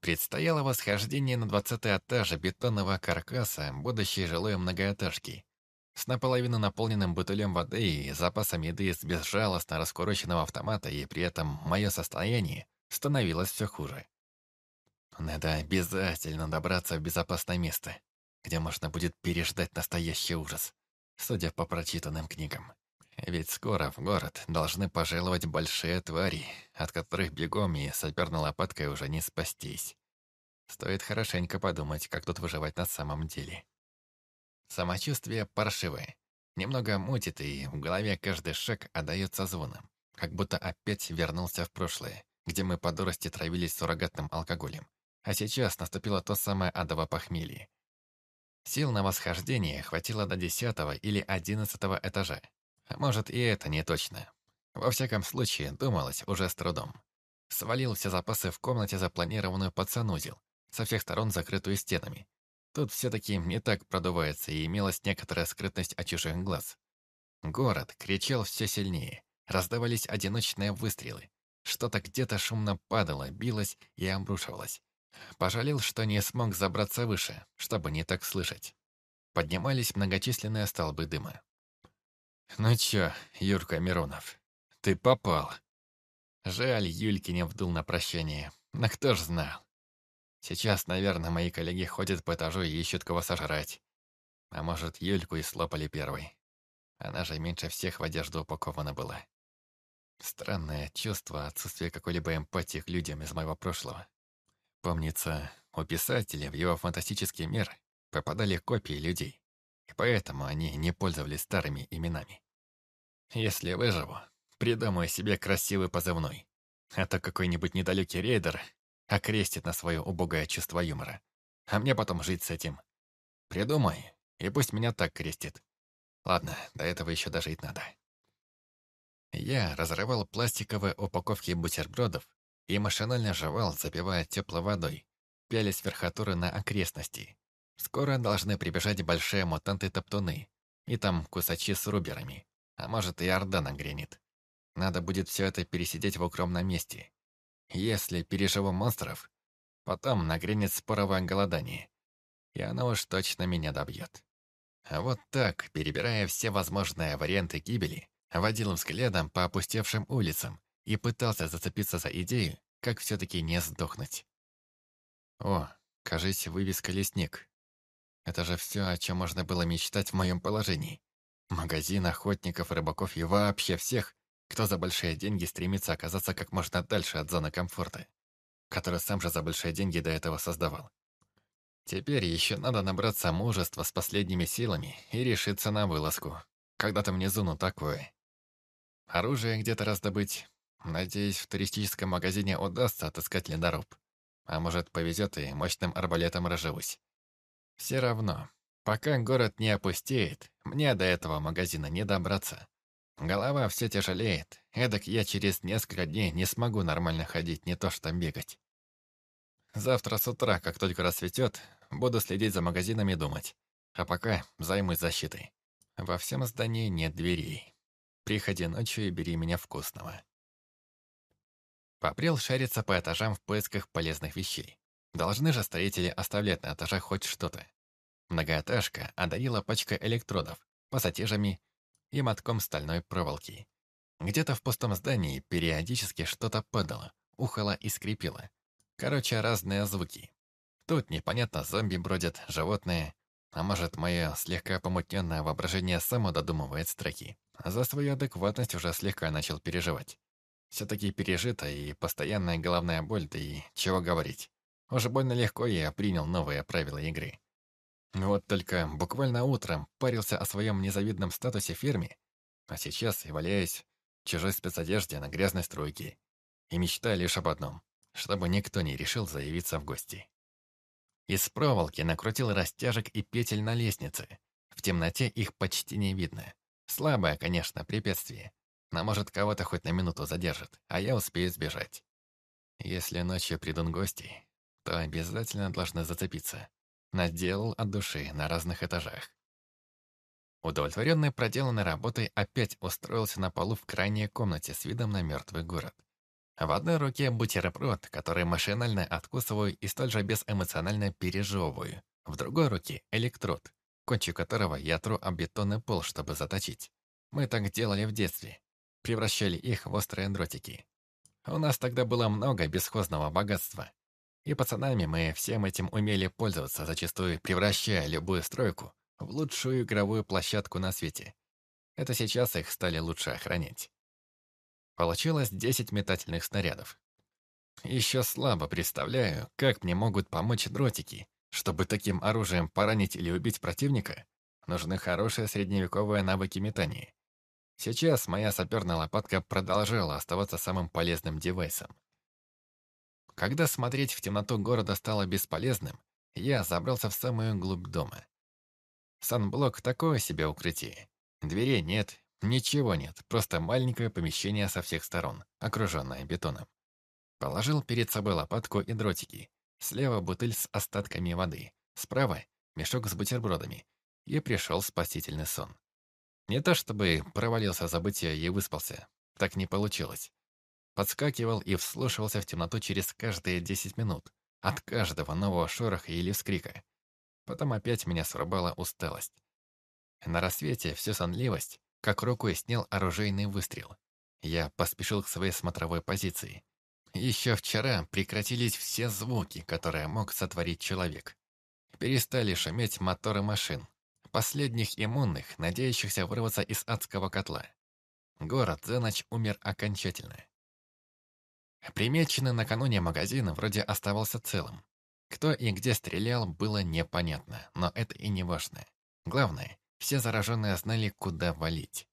Предстояло восхождение на двадцатый этаж бетонного каркаса будущей жилой многоэтажки, с наполовину наполненным бутылем воды и запасом еды из безжалостно раскуроченного автомата, и при этом мое состояние становилось все хуже. Надо обязательно добраться в безопасное место, где можно будет переждать настоящий ужас, судя по прочитанным книгам. Ведь скоро в город должны пожаловать большие твари, от которых бегом и саперной лопаткой уже не спастись. Стоит хорошенько подумать, как тут выживать на самом деле. Самочувствие паршивое. Немного мутит, и в голове каждый шаг отдается звоном. Как будто опять вернулся в прошлое, где мы по дурости травились суррогатным алкоголем. А сейчас наступило то самое адово похмелье. Сил на восхождение хватило до десятого или одиннадцатого этажа. Может, и это не точно. Во всяком случае, думалось уже с трудом. Свалил все запасы в комнате, запланированную под санузел, со всех сторон закрытую стенами, Тут все-таки не так продувается, и имелась некоторая скрытность от чужих глаз. Город кричал все сильнее. Раздавались одиночные выстрелы. Что-то где-то шумно падало, билось и обрушивалось. Пожалел, что не смог забраться выше, чтобы не так слышать. Поднимались многочисленные столбы дыма. «Ну чё, Юрка Миронов, ты попал». Жаль, Юльки не вдул на прощание. Но кто ж знал. Сейчас, наверное, мои коллеги ходят по этажу и ищут кого сожрать. А может, Юльку и слопали первой. Она же меньше всех в одежду упакована была. Странное чувство отсутствия какой-либо эмпатии к людям из моего прошлого. Помнится, у писателя в его фантастический мир попадали копии людей, и поэтому они не пользовались старыми именами. Если выживу, придумаю себе красивый позывной. А то какой-нибудь недалекий рейдер окрестит на свое убогое чувство юмора. А мне потом жить с этим. Придумай, и пусть меня так крестит. Ладно, до этого еще дожить надо. Я разрывал пластиковые упаковки бутербродов и машинально жевал, запивая теплой водой, пялись верхотуры на окрестности. Скоро должны прибежать большие мутанты-топтуны, и там кусачи с руберами. А может, и Орда нагрянет. Надо будет все это пересидеть в укромном месте. Если переживу монстров, потом нагрянет споровое голодание, и оно уж точно меня добьет. А вот так, перебирая все возможные варианты гибели, водил взглядом по опустевшим улицам и пытался зацепиться за идею, как все-таки не сдохнуть. О, кажись, вывеска «Лесник». Это же все, о чем можно было мечтать в моем положении. Магазин охотников, рыбаков и вообще всех, кто за большие деньги стремится оказаться как можно дальше от зоны комфорта, который сам же за большие деньги до этого создавал. Теперь еще надо набраться мужества с последними силами и решиться на вылазку. Когда-то внизу ну такое. Оружие где-то раздобыть. Надеюсь, в туристическом магазине удастся отыскать ледоруб. А может, повезет и мощным арбалетом разживусь. Все равно, пока город не опустеет, мне до этого магазина не добраться. Голова все тяжелеет, эдак я через несколько дней не смогу нормально ходить, не то что бегать. Завтра с утра, как только рассветет, буду следить за магазинами и думать. А пока займусь защитой. Во всем здании нет дверей. Приходи ночью и бери меня вкусного. Попрел шариться по этажам в поисках полезных вещей. Должны же строители оставлять на этажах хоть что-то. Многоэтажка одарила пачкой электродов, пассатижами и мотком стальной проволоки. Где-то в пустом здании периодически что-то падало, ухало и скрипело. Короче, разные звуки. Тут непонятно, зомби бродят, животные, а может, мое слегка помутненное воображение само додумывает строки. За свою адекватность уже слегка начал переживать. Все-таки пережито и постоянная головная боль, да и чего говорить. Уже больно легко я принял новые правила игры. Вот только буквально утром парился о своем незавидном статусе ферме, а сейчас и валяюсь в чужой спецодежде на грязной стройке. И мечтаю лишь об одном, чтобы никто не решил заявиться в гости. Из проволоки накрутил растяжек и петель на лестнице. В темноте их почти не видно. Слабое, конечно, препятствие, но может кого-то хоть на минуту задержит, а я успею сбежать. Если ночью придут гости, то обязательно должны зацепиться. Наделал от души на разных этажах. Удовлетворенный проделанной работой опять устроился на полу в крайней комнате с видом на мертвый город. В одной руке бутерброд, который машинально откусываю и столь же безэмоционально пережевываю. В другой руке электрод, кончик которого я тру об бетонный пол, чтобы заточить. Мы так делали в детстве. Превращали их в острые дротики. У нас тогда было много бесхозного богатства. И пацанами мы всем этим умели пользоваться, зачастую превращая любую стройку в лучшую игровую площадку на свете. Это сейчас их стали лучше охранять. Получилось 10 метательных снарядов. Еще слабо представляю, как мне могут помочь дротики. Чтобы таким оружием поранить или убить противника, нужны хорошие средневековые навыки метания. Сейчас моя саперная лопатка продолжала оставаться самым полезным девайсом. Когда смотреть в темноту города стало бесполезным, я забрался в самую глубь дома. Санблок — такое себе укрытие. Дверей нет, Ничего нет, просто маленькое помещение со всех сторон, окруженное бетоном. Положил перед собой лопатку и дротики. Слева бутыль с остатками воды. Справа мешок с бутербродами. И пришел спасительный сон. Не то чтобы провалился забытие и выспался. Так не получилось. Подскакивал и вслушивался в темноту через каждые десять минут. От каждого нового шороха или вскрика. Потом опять меня срубала усталость. На рассвете всю сонливость как рукой снял оружейный выстрел. Я поспешил к своей смотровой позиции. Еще вчера прекратились все звуки, которые мог сотворить человек. Перестали шуметь моторы машин, последних иммунных, надеющихся вырваться из адского котла. Город за ночь умер окончательно. Примеченный накануне магазин вроде оставался целым. Кто и где стрелял, было непонятно, но это и не важно. Главное, все зараженные знали, куда валить.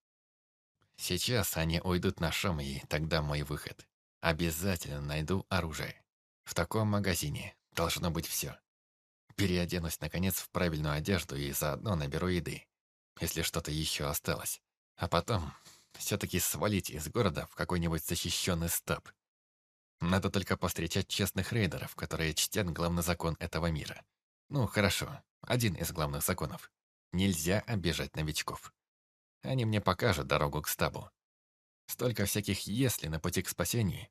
Сейчас они уйдут на шум, и тогда мой выход. Обязательно найду оружие. В таком магазине должно быть все. Переоденусь, наконец, в правильную одежду и заодно наберу еды, если что-то еще осталось. А потом все-таки свалить из города в какой-нибудь защищенный стаб. Надо только повстречать честных рейдеров, которые чтят главный закон этого мира. Ну, хорошо, один из главных законов. Нельзя обижать новичков. Они мне покажут дорогу к стабу. Столько всяких «если» на пути к спасению.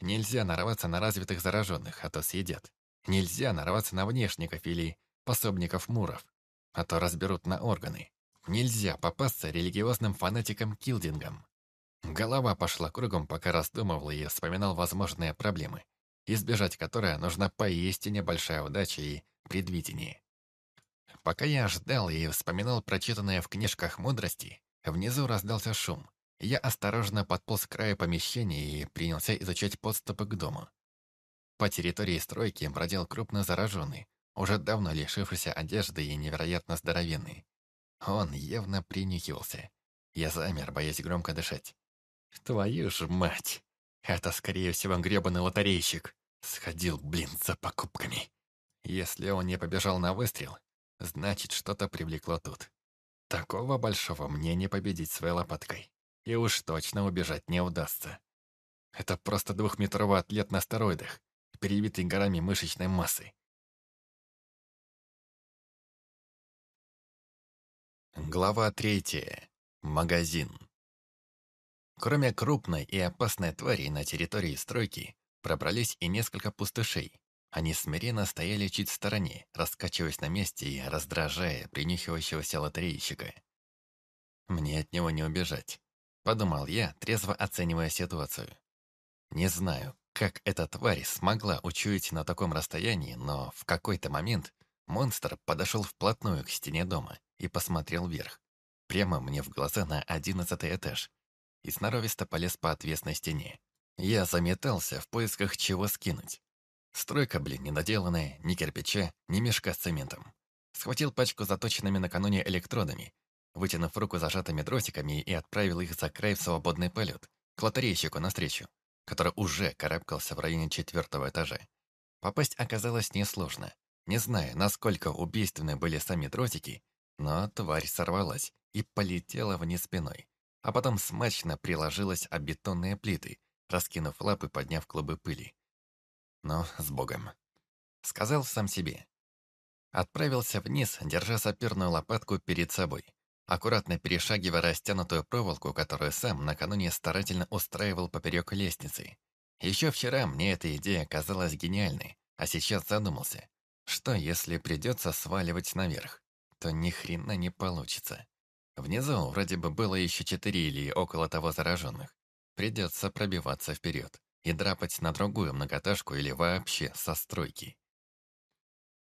Нельзя нарваться на развитых зараженных, а то съедят. Нельзя нарваться на внешников или пособников муров, а то разберут на органы. Нельзя попасться религиозным фанатикам-килдингам. Голова пошла кругом, пока раздумывал и вспоминал возможные проблемы, избежать которой нужна поистине большая удача и предвидение. Пока я ждал и вспоминал прочитанное в книжках мудрости, внизу раздался шум. Я осторожно подполз к краю помещения и принялся изучать подступы к дому. По территории стройки бродил крупно зараженный, уже давно лишившийся одежды и невероятно здоровенный. Он явно принюхивался. Я замер, боясь громко дышать. Твою ж мать! Это, скорее всего, гребаный лотерейщик. Сходил, блин, за покупками. Если он не побежал на выстрел, значит, что-то привлекло тут. Такого большого мне не победить своей лопаткой. И уж точно убежать не удастся. Это просто двухметровый атлет на стероидах, перебитый горами мышечной массы. Глава третья. Магазин. Кроме крупной и опасной твари на территории стройки, пробрались и несколько пустышей. Они смиренно стояли чуть в стороне, раскачиваясь на месте и раздражая принюхивающегося лотерейщика. «Мне от него не убежать», — подумал я, трезво оценивая ситуацию. Не знаю, как эта тварь смогла учуять на таком расстоянии, но в какой-то момент монстр подошел вплотную к стене дома и посмотрел вверх, прямо мне в глаза на одиннадцатый этаж, и сноровисто полез по отвесной стене. Я заметался в поисках чего скинуть. Стройка, блин, недоделанная, ни кирпича, ни мешка с цементом. Схватил пачку заточенными накануне электродами, вытянув руку зажатыми дротиками и отправил их за край в свободный полет, к лотерейщику навстречу, который уже карабкался в районе четвертого этажа. Попасть оказалось несложно. Не знаю, насколько убийственны были сами дротики, но тварь сорвалась и полетела вниз спиной а потом смачно приложилась об бетонные плиты, раскинув лапы, подняв клубы пыли. Но с Богом. Сказал сам себе. Отправился вниз, держа саперную лопатку перед собой, аккуратно перешагивая растянутую проволоку, которую сам накануне старательно устраивал поперек лестницы. Еще вчера мне эта идея казалась гениальной, а сейчас задумался, что если придется сваливать наверх, то ни хрена не получится. Внизу вроде бы было еще четыре или около того зараженных. Придется пробиваться вперед и драпать на другую многотажку или вообще со стройки.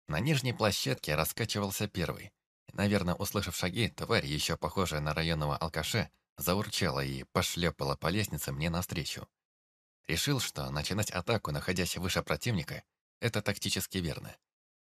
На нижней площадке раскачивался первый. Наверное, услышав шаги, тварь, еще похожая на районного алкаша, заурчала и пошлепала по лестнице мне навстречу. Решил, что начинать атаку, находясь выше противника, это тактически верно.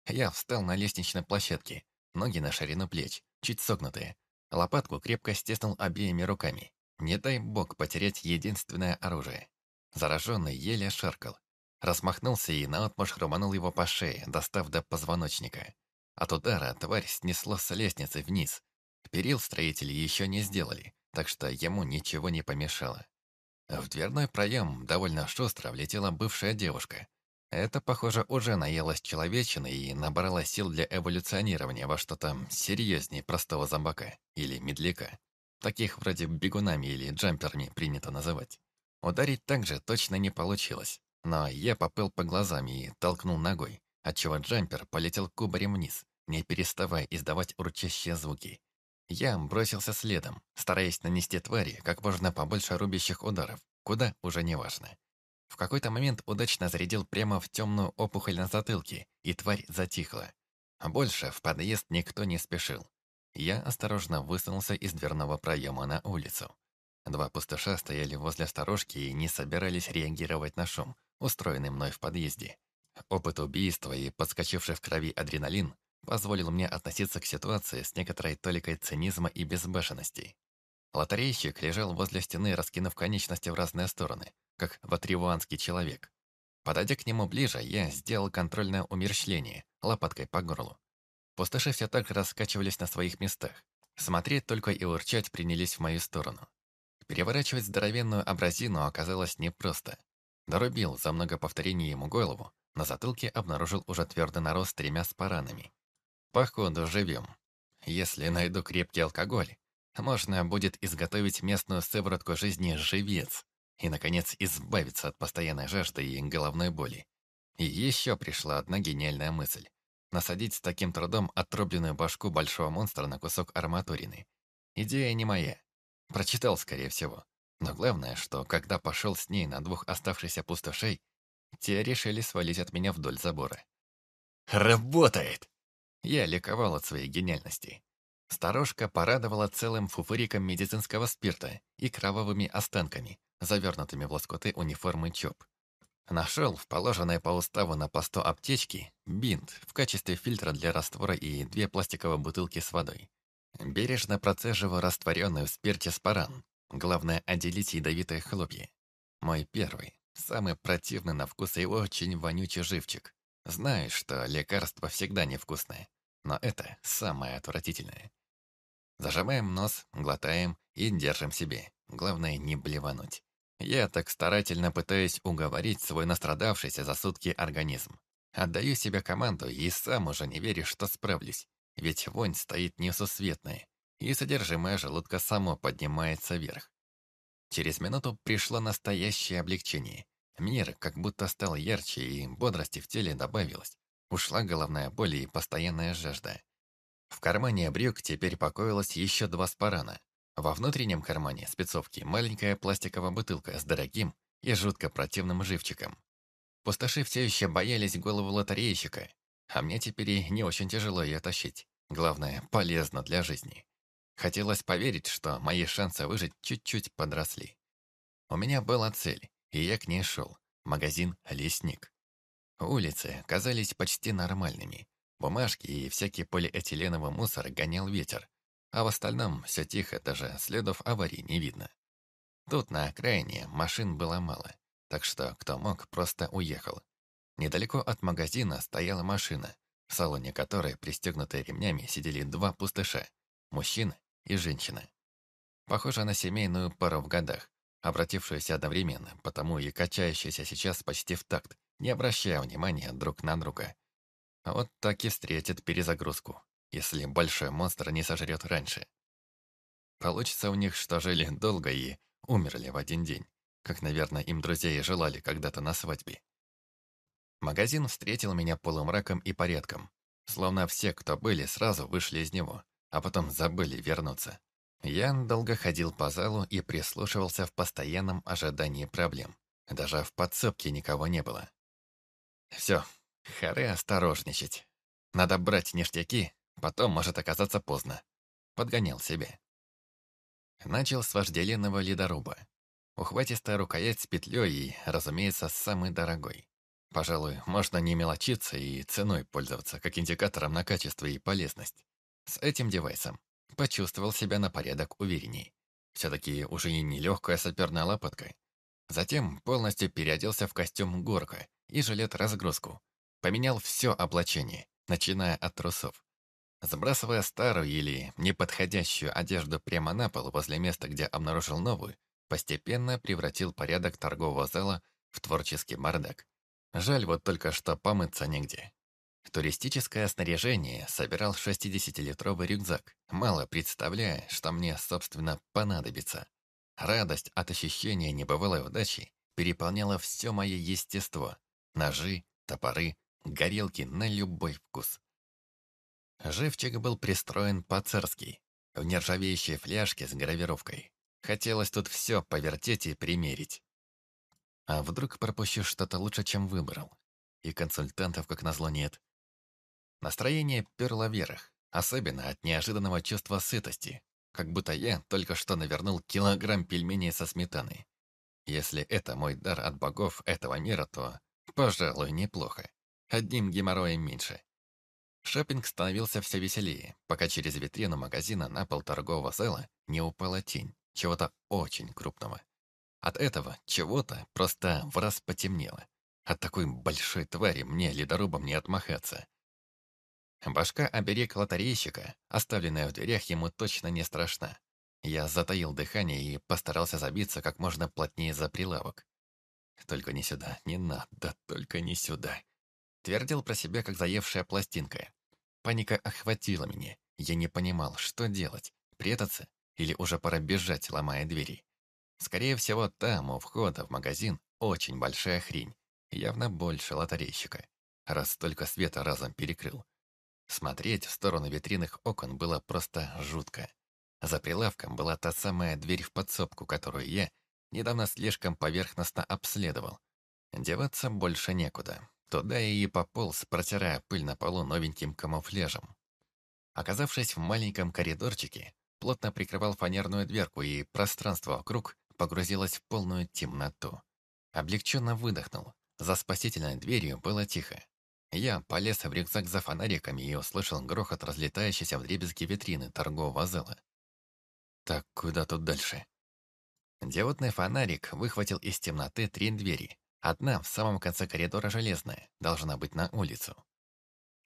Я встал на лестничной площадке, ноги на ширину плеч, чуть согнутые, Лопатку крепко стеснул обеими руками. Не дай бог потерять единственное оружие. Зараженный еле шаркал. Размахнулся и наотмашь хроманул его по шее, достав до позвоночника. От удара тварь снесло с лестницы вниз. Перил строители еще не сделали, так что ему ничего не помешало. В дверной проем довольно шустро влетела бывшая девушка, это, похоже, уже наелась человечины и набрала сил для эволюционирования во что-то серьезнее простого зомбака или медляка. Таких вроде бегунами или джамперами принято называть. Ударить также точно не получилось, но я попыл по глазам и толкнул ногой, отчего джампер полетел кубарем вниз, не переставая издавать урчащие звуки. Я бросился следом, стараясь нанести твари как можно побольше рубящих ударов, куда уже не важно. В какой-то момент удачно зарядил прямо в темную опухоль на затылке, и тварь затихла. Больше в подъезд никто не спешил. Я осторожно высунулся из дверного проема на улицу. Два пустоша стояли возле сторожки и не собирались реагировать на шум, устроенный мной в подъезде. Опыт убийства и подскочивший в крови адреналин позволил мне относиться к ситуации с некоторой толикой цинизма и безбашенности. Лотерейщик лежал возле стены, раскинув конечности в разные стороны, как ватривуанский человек. Подойдя к нему ближе, я сделал контрольное умерщвление, лопаткой по горлу. Пустоши все так раскачивались на своих местах. Смотреть только и урчать принялись в мою сторону. Переворачивать здоровенную абразину оказалось непросто. Дорубил за много повторений ему голову, на затылке обнаружил уже твердый нарост тремя спаранами. Походу, живем. Если найду крепкий алкоголь, можно будет изготовить местную сыворотку жизни «Живец», и, наконец, избавиться от постоянной жажды и головной боли. И еще пришла одна гениальная мысль. Насадить с таким трудом отрубленную башку большого монстра на кусок арматурины, Идея не моя. Прочитал, скорее всего. Но главное, что когда пошел с ней на двух оставшихся пустошей, те решили свалить от меня вдоль забора. «Работает!» Я ликовал от своей гениальности. Сторожка порадовала целым фуфыриком медицинского спирта и кровавыми останками, завернутыми в лоскуты униформы ЧОП. Нашел в положенной по уставу на посту аптечки бинт в качестве фильтра для раствора и две пластиковые бутылки с водой. Бережно процеживаю растворенный в спирте спаран. Главное – отделить ядовитые хлопья. Мой первый, самый противный на вкус и очень вонючий живчик. Знаю, что лекарство всегда невкусное, но это самое отвратительное. Зажимаем нос, глотаем и держим себе. Главное не блевануть. Я так старательно пытаюсь уговорить свой настрадавшийся за сутки организм. Отдаю себе команду и сам уже не верю, что справлюсь. Ведь вонь стоит несусветная, и содержимое желудка само поднимается вверх. Через минуту пришло настоящее облегчение. Мир как будто стал ярче, и бодрости в теле добавилось. Ушла головная боль и постоянная жажда. В кармане брюк теперь покоилось еще два спарана, во внутреннем кармане спецовки маленькая пластиковая бутылка с дорогим и жутко противным живчиком. Пустоши все еще боялись голову лотерейщика, а мне теперь не очень тяжело ее тащить. Главное, полезно для жизни. Хотелось поверить, что мои шансы выжить чуть-чуть подросли. У меня была цель, и я к ней шел. Магазин «Лесник». Улицы казались почти нормальными. Бумажки и всякий полиэтиленовый мусор гонял ветер, а в остальном все тихо, даже следов аварий не видно. Тут на окраине машин было мало, так что кто мог, просто уехал. Недалеко от магазина стояла машина, в салоне которой, пристегнутые ремнями, сидели два пустыша – мужчина и женщина. Похоже на семейную пару в годах, обратившуюся одновременно, потому и качающуюся сейчас почти в такт, не обращая внимания друг на друга. Вот так и встретят перезагрузку если большой монстр не сожрет раньше. Получится у них, что жили долго и умерли в один день, как, наверное, им друзья желали когда-то на свадьбе. Магазин встретил меня полумраком и порядком, словно все, кто были, сразу вышли из него, а потом забыли вернуться. Я долго ходил по залу и прислушивался в постоянном ожидании проблем. Даже в подсобке никого не было. Все, харе осторожничать. Надо брать ништяки Потом может оказаться поздно. Подгонял себе. Начал с вожделенного ледоруба. Ухватистая рукоять с петлей и, разумеется, самый дорогой. Пожалуй, можно не мелочиться и ценой пользоваться, как индикатором на качество и полезность. С этим девайсом почувствовал себя на порядок уверенней. Все-таки уже и нелегкая саперная лопатка. Затем полностью переоделся в костюм горка и жилет-разгрузку. Поменял все облачение, начиная от трусов. Забрасывая старую или неподходящую одежду прямо на пол возле места, где обнаружил новую, постепенно превратил порядок торгового зала в творческий бардак. Жаль вот только, что помыться негде. Туристическое снаряжение собирал 60-литровый рюкзак, мало представляя, что мне, собственно, понадобится. Радость от ощущения небывалой удачи переполняла все мое естество. Ножи, топоры, горелки на любой вкус. Живчик был пристроен по-царски, в нержавеющей фляжке с гравировкой. Хотелось тут все повертеть и примерить. А вдруг пропущу что-то лучше, чем выбрал? И консультантов, как назло, нет. Настроение перло вверх, особенно от неожиданного чувства сытости, как будто я только что навернул килограмм пельменей со сметаной. Если это мой дар от богов этого мира, то, пожалуй, неплохо. Одним геморроем меньше. Шопинг становился все веселее, пока через витрину магазина на пол торгового зала не упала тень чего-то очень крупного. От этого чего-то просто в раз потемнело. От такой большой твари мне, ледорубом, не отмахаться. Башка оберег лотерейщика, оставленная в дверях, ему точно не страшна. Я затаил дыхание и постарался забиться как можно плотнее за прилавок. «Только не сюда, не надо, только не сюда», — твердил про себя, как заевшая пластинка. Паника охватила меня. Я не понимал, что делать. Прятаться? Или уже пора бежать, ломая двери? Скорее всего, там, у входа в магазин, очень большая хрень. Явно больше лотерейщика. Раз столько света разом перекрыл. Смотреть в сторону витринных окон было просто жутко. За прилавком была та самая дверь в подсобку, которую я недавно слишком поверхностно обследовал. Деваться больше некуда. Туда я и пополз, протирая пыль на полу новеньким камуфляжем. Оказавшись в маленьком коридорчике, плотно прикрывал фанерную дверку, и пространство вокруг погрузилось в полную темноту. Облегченно выдохнул. За спасительной дверью было тихо. Я полез в рюкзак за фонариками и услышал грохот разлетающейся в дребезги витрины торгового зала. Так, куда тут дальше? Диодный фонарик выхватил из темноты три двери. Одна в самом конце коридора железная, должна быть на улицу.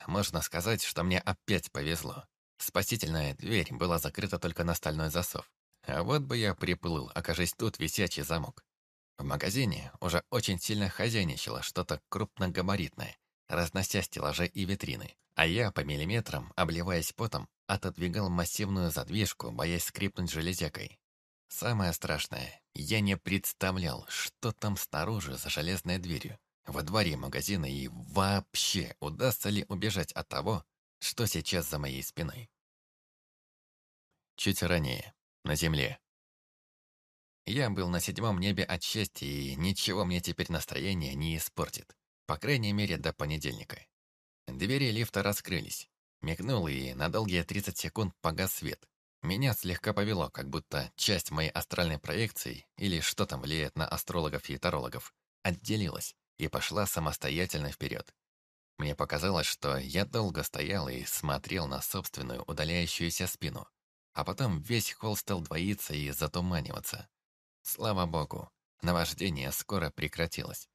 Можно сказать, что мне опять повезло. Спасительная дверь была закрыта только на стальной засов. А вот бы я приплыл, окажись тут висячий замок. В магазине уже очень сильно хозяйничало что-то крупногабаритное, разнося стеллажи и витрины. А я по миллиметрам, обливаясь потом, отодвигал массивную задвижку, боясь скрипнуть железякой. Самое страшное, я не представлял, что там снаружи за железной дверью, во дворе магазина и вообще удастся ли убежать от того, что сейчас за моей спиной. Чуть ранее, на земле. Я был на седьмом небе от счастья, и ничего мне теперь настроение не испортит. По крайней мере, до понедельника. Двери лифта раскрылись. Мигнул, и на долгие 30 секунд погас свет. Меня слегка повело, как будто часть моей астральной проекции, или что там влияет на астрологов и тарологов, отделилась и пошла самостоятельно вперед. Мне показалось, что я долго стоял и смотрел на собственную удаляющуюся спину, а потом весь холл стал двоиться и затуманиваться. Слава богу, наваждение скоро прекратилось.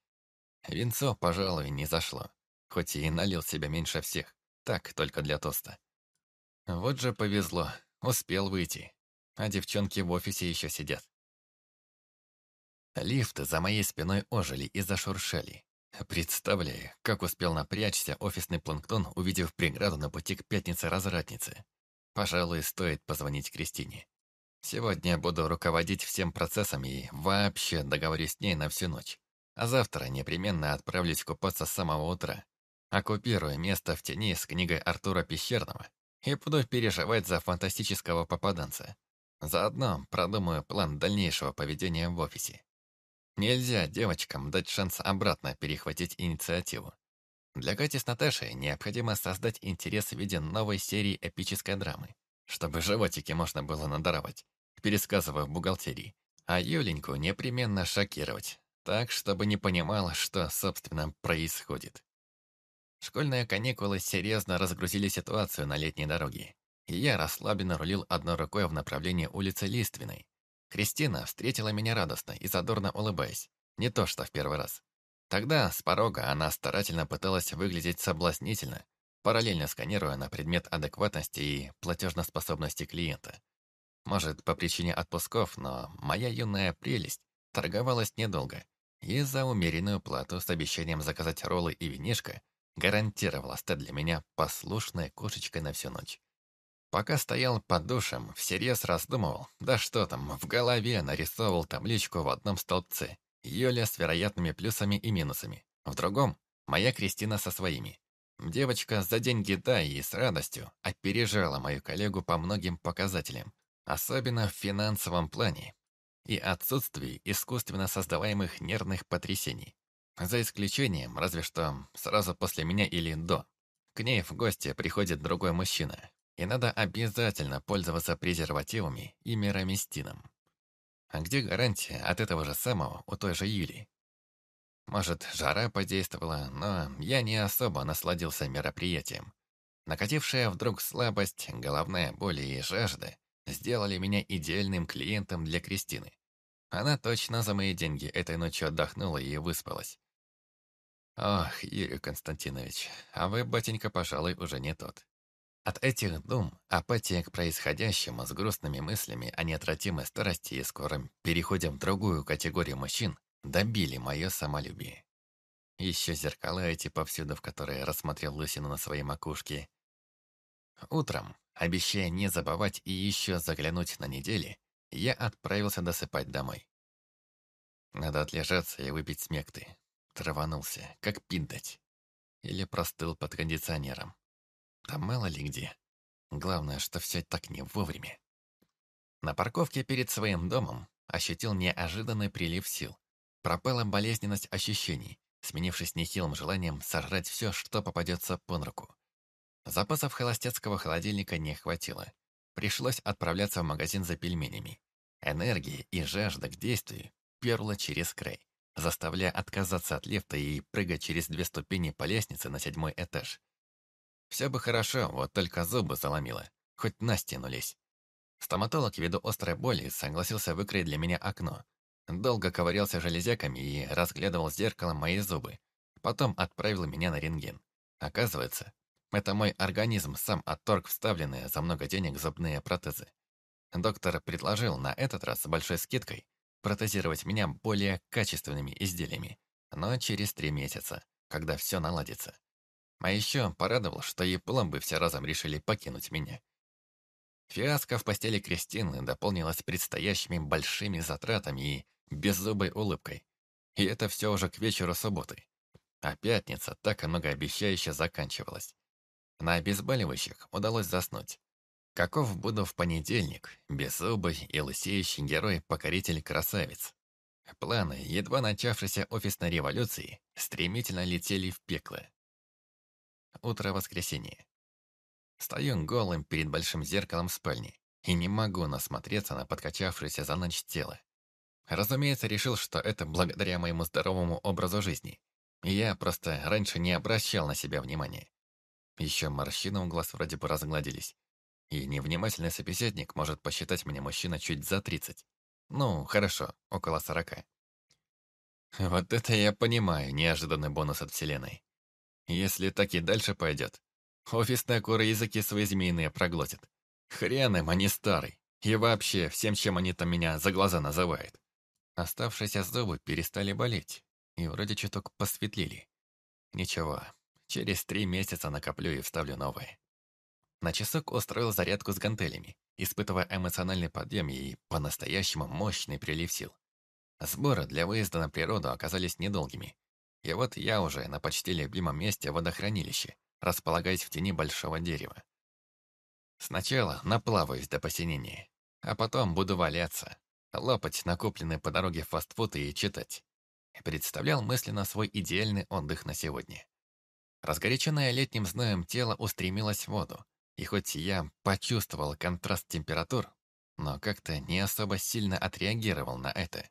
Винцо, пожалуй, не зашло, хоть и налил себя меньше всех, так, только для тоста. Вот же повезло, Успел выйти. А девчонки в офисе еще сидят. Лифты за моей спиной ожили и зашуршали. Представляю, как успел напрячься офисный планктон, увидев преграду на пути к пятнице-развратнице. Пожалуй, стоит позвонить Кристине. Сегодня буду руководить всем процессом и вообще договорюсь с ней на всю ночь. А завтра непременно отправлюсь купаться с самого утра. Оккупирую место в тени с книгой Артура Пещерного и буду переживать за фантастического попаданца. Заодно продумаю план дальнейшего поведения в офисе. Нельзя девочкам дать шанс обратно перехватить инициативу. Для Кати с Наташей необходимо создать интерес в виде новой серии эпической драмы, чтобы животики можно было надоровать, пересказывая в бухгалтерии, а Юленьку непременно шокировать, так, чтобы не понимала, что, собственно, происходит. Школьные каникулы серьезно разгрузили ситуацию на летней дороге. И я расслабленно рулил одной рукой в направлении улицы Лиственной. Кристина встретила меня радостно и задорно улыбаясь. Не то что в первый раз. Тогда с порога она старательно пыталась выглядеть соблазнительно, параллельно сканируя на предмет адекватности и платежноспособности клиента. Может, по причине отпусков, но моя юная прелесть торговалась недолго, и за умеренную плату с обещанием заказать роллы и винишко гарантировала стать для меня послушной кошечкой на всю ночь. Пока стоял под душем, всерьез раздумывал, да что там, в голове нарисовывал табличку в одном столбце. Юля с вероятными плюсами и минусами. В другом — моя Кристина со своими. Девочка за деньги да и с радостью опережала мою коллегу по многим показателям, особенно в финансовом плане и отсутствии искусственно создаваемых нервных потрясений. За исключением, разве что сразу после меня или до. К ней в гости приходит другой мужчина, и надо обязательно пользоваться презервативами и мироместином. А где гарантия от этого же самого у той же Юли? Может, жара подействовала, но я не особо насладился мероприятием. Накатившая вдруг слабость, головная боль и жажда сделали меня идеальным клиентом для Кристины. Она точно за мои деньги этой ночью отдохнула и выспалась. Ох, Юрий Константинович, а вы, батенька, пожалуй, уже не тот. От этих дум апатия к происходящему с грустными мыслями о неотвратимой старости и скором переходе в другую категорию мужчин добили мое самолюбие. Еще зеркала эти повсюду, в которые рассмотрел лысину на своей макушке. Утром, обещая не забывать и еще заглянуть на недели, я отправился досыпать домой. Надо отлежаться и выпить смекты, Траванулся, как пиндать. Или простыл под кондиционером. Там мало ли где. Главное, что все так не вовремя. На парковке перед своим домом ощутил неожиданный прилив сил. Пропала болезненность ощущений, сменившись нехилым желанием сожрать все, что попадется под руку. Запасов холостецкого холодильника не хватило. Пришлось отправляться в магазин за пельменями. Энергия и жажда к действию перла через край, заставляя отказаться от лифта и прыгать через две ступени по лестнице на седьмой этаж. Все бы хорошо, вот только зубы заломило, хоть на стену лезь. Стоматолог, ввиду острой боли, согласился выкроить для меня окно. Долго ковырялся железяками и разглядывал зеркалом мои зубы. Потом отправил меня на рентген. Оказывается, это мой организм сам отторг вставленные за много денег зубные протезы. Доктор предложил на этот раз с большой скидкой протезировать меня более качественными изделиями, но через три месяца, когда все наладится. А еще порадовал, что и пломбы все разом решили покинуть меня. Фиаско в постели Кристины дополнилось предстоящими большими затратами и беззубой улыбкой. И это все уже к вечеру субботы. А пятница так и многообещающе заканчивалась. На обезболивающих удалось заснуть. Каков буду в понедельник, беззубый и лысеющий герой-покоритель-красавец. Планы, едва начавшейся офисной революции, стремительно летели в пекло. Утро воскресенья. Стою голым перед большим зеркалом в спальне и не могу насмотреться на подкачавшееся за ночь тело. Разумеется, решил, что это благодаря моему здоровому образу жизни. я просто раньше не обращал на себя внимания. Еще морщины у глаз вроде бы разгладились. И невнимательный собеседник может посчитать меня мужчина чуть за 30. Ну, хорошо, около 40. Вот это я понимаю, неожиданный бонус от вселенной. Если так и дальше пойдет, офисные куры языки свои змеиные проглотят. Хрен им, они старый. И вообще, всем, чем они там меня за глаза называют. Оставшиеся зубы перестали болеть, и вроде чуток посветлели. Ничего, через три месяца накоплю и вставлю новые. На часок устроил зарядку с гантелями, испытывая эмоциональный подъем и по-настоящему мощный прилив сил. Сборы для выезда на природу оказались недолгими, и вот я уже на почти любимом месте водохранилища, располагаясь в тени большого дерева. Сначала наплаваюсь до посинения, а потом буду валяться, лопать накопленный по дороге фастфуд и читать. Представлял мысленно свой идеальный отдых на сегодня. Разгоряченное летним зноем тело устремилось в воду, и хоть я почувствовал контраст температур, но как-то не особо сильно отреагировал на это.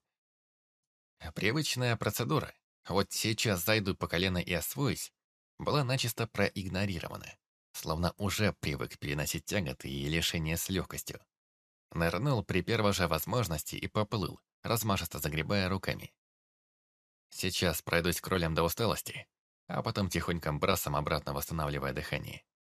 Привычная процедура, вот сейчас зайду по колено и освоюсь, была начисто проигнорирована, словно уже привык переносить тяготы и лишения с легкостью. Нырнул при первой же возможности и поплыл, размашисто загребая руками. Сейчас пройдусь кролем до усталости, а потом тихонько брасом обратно восстанавливая дыхание.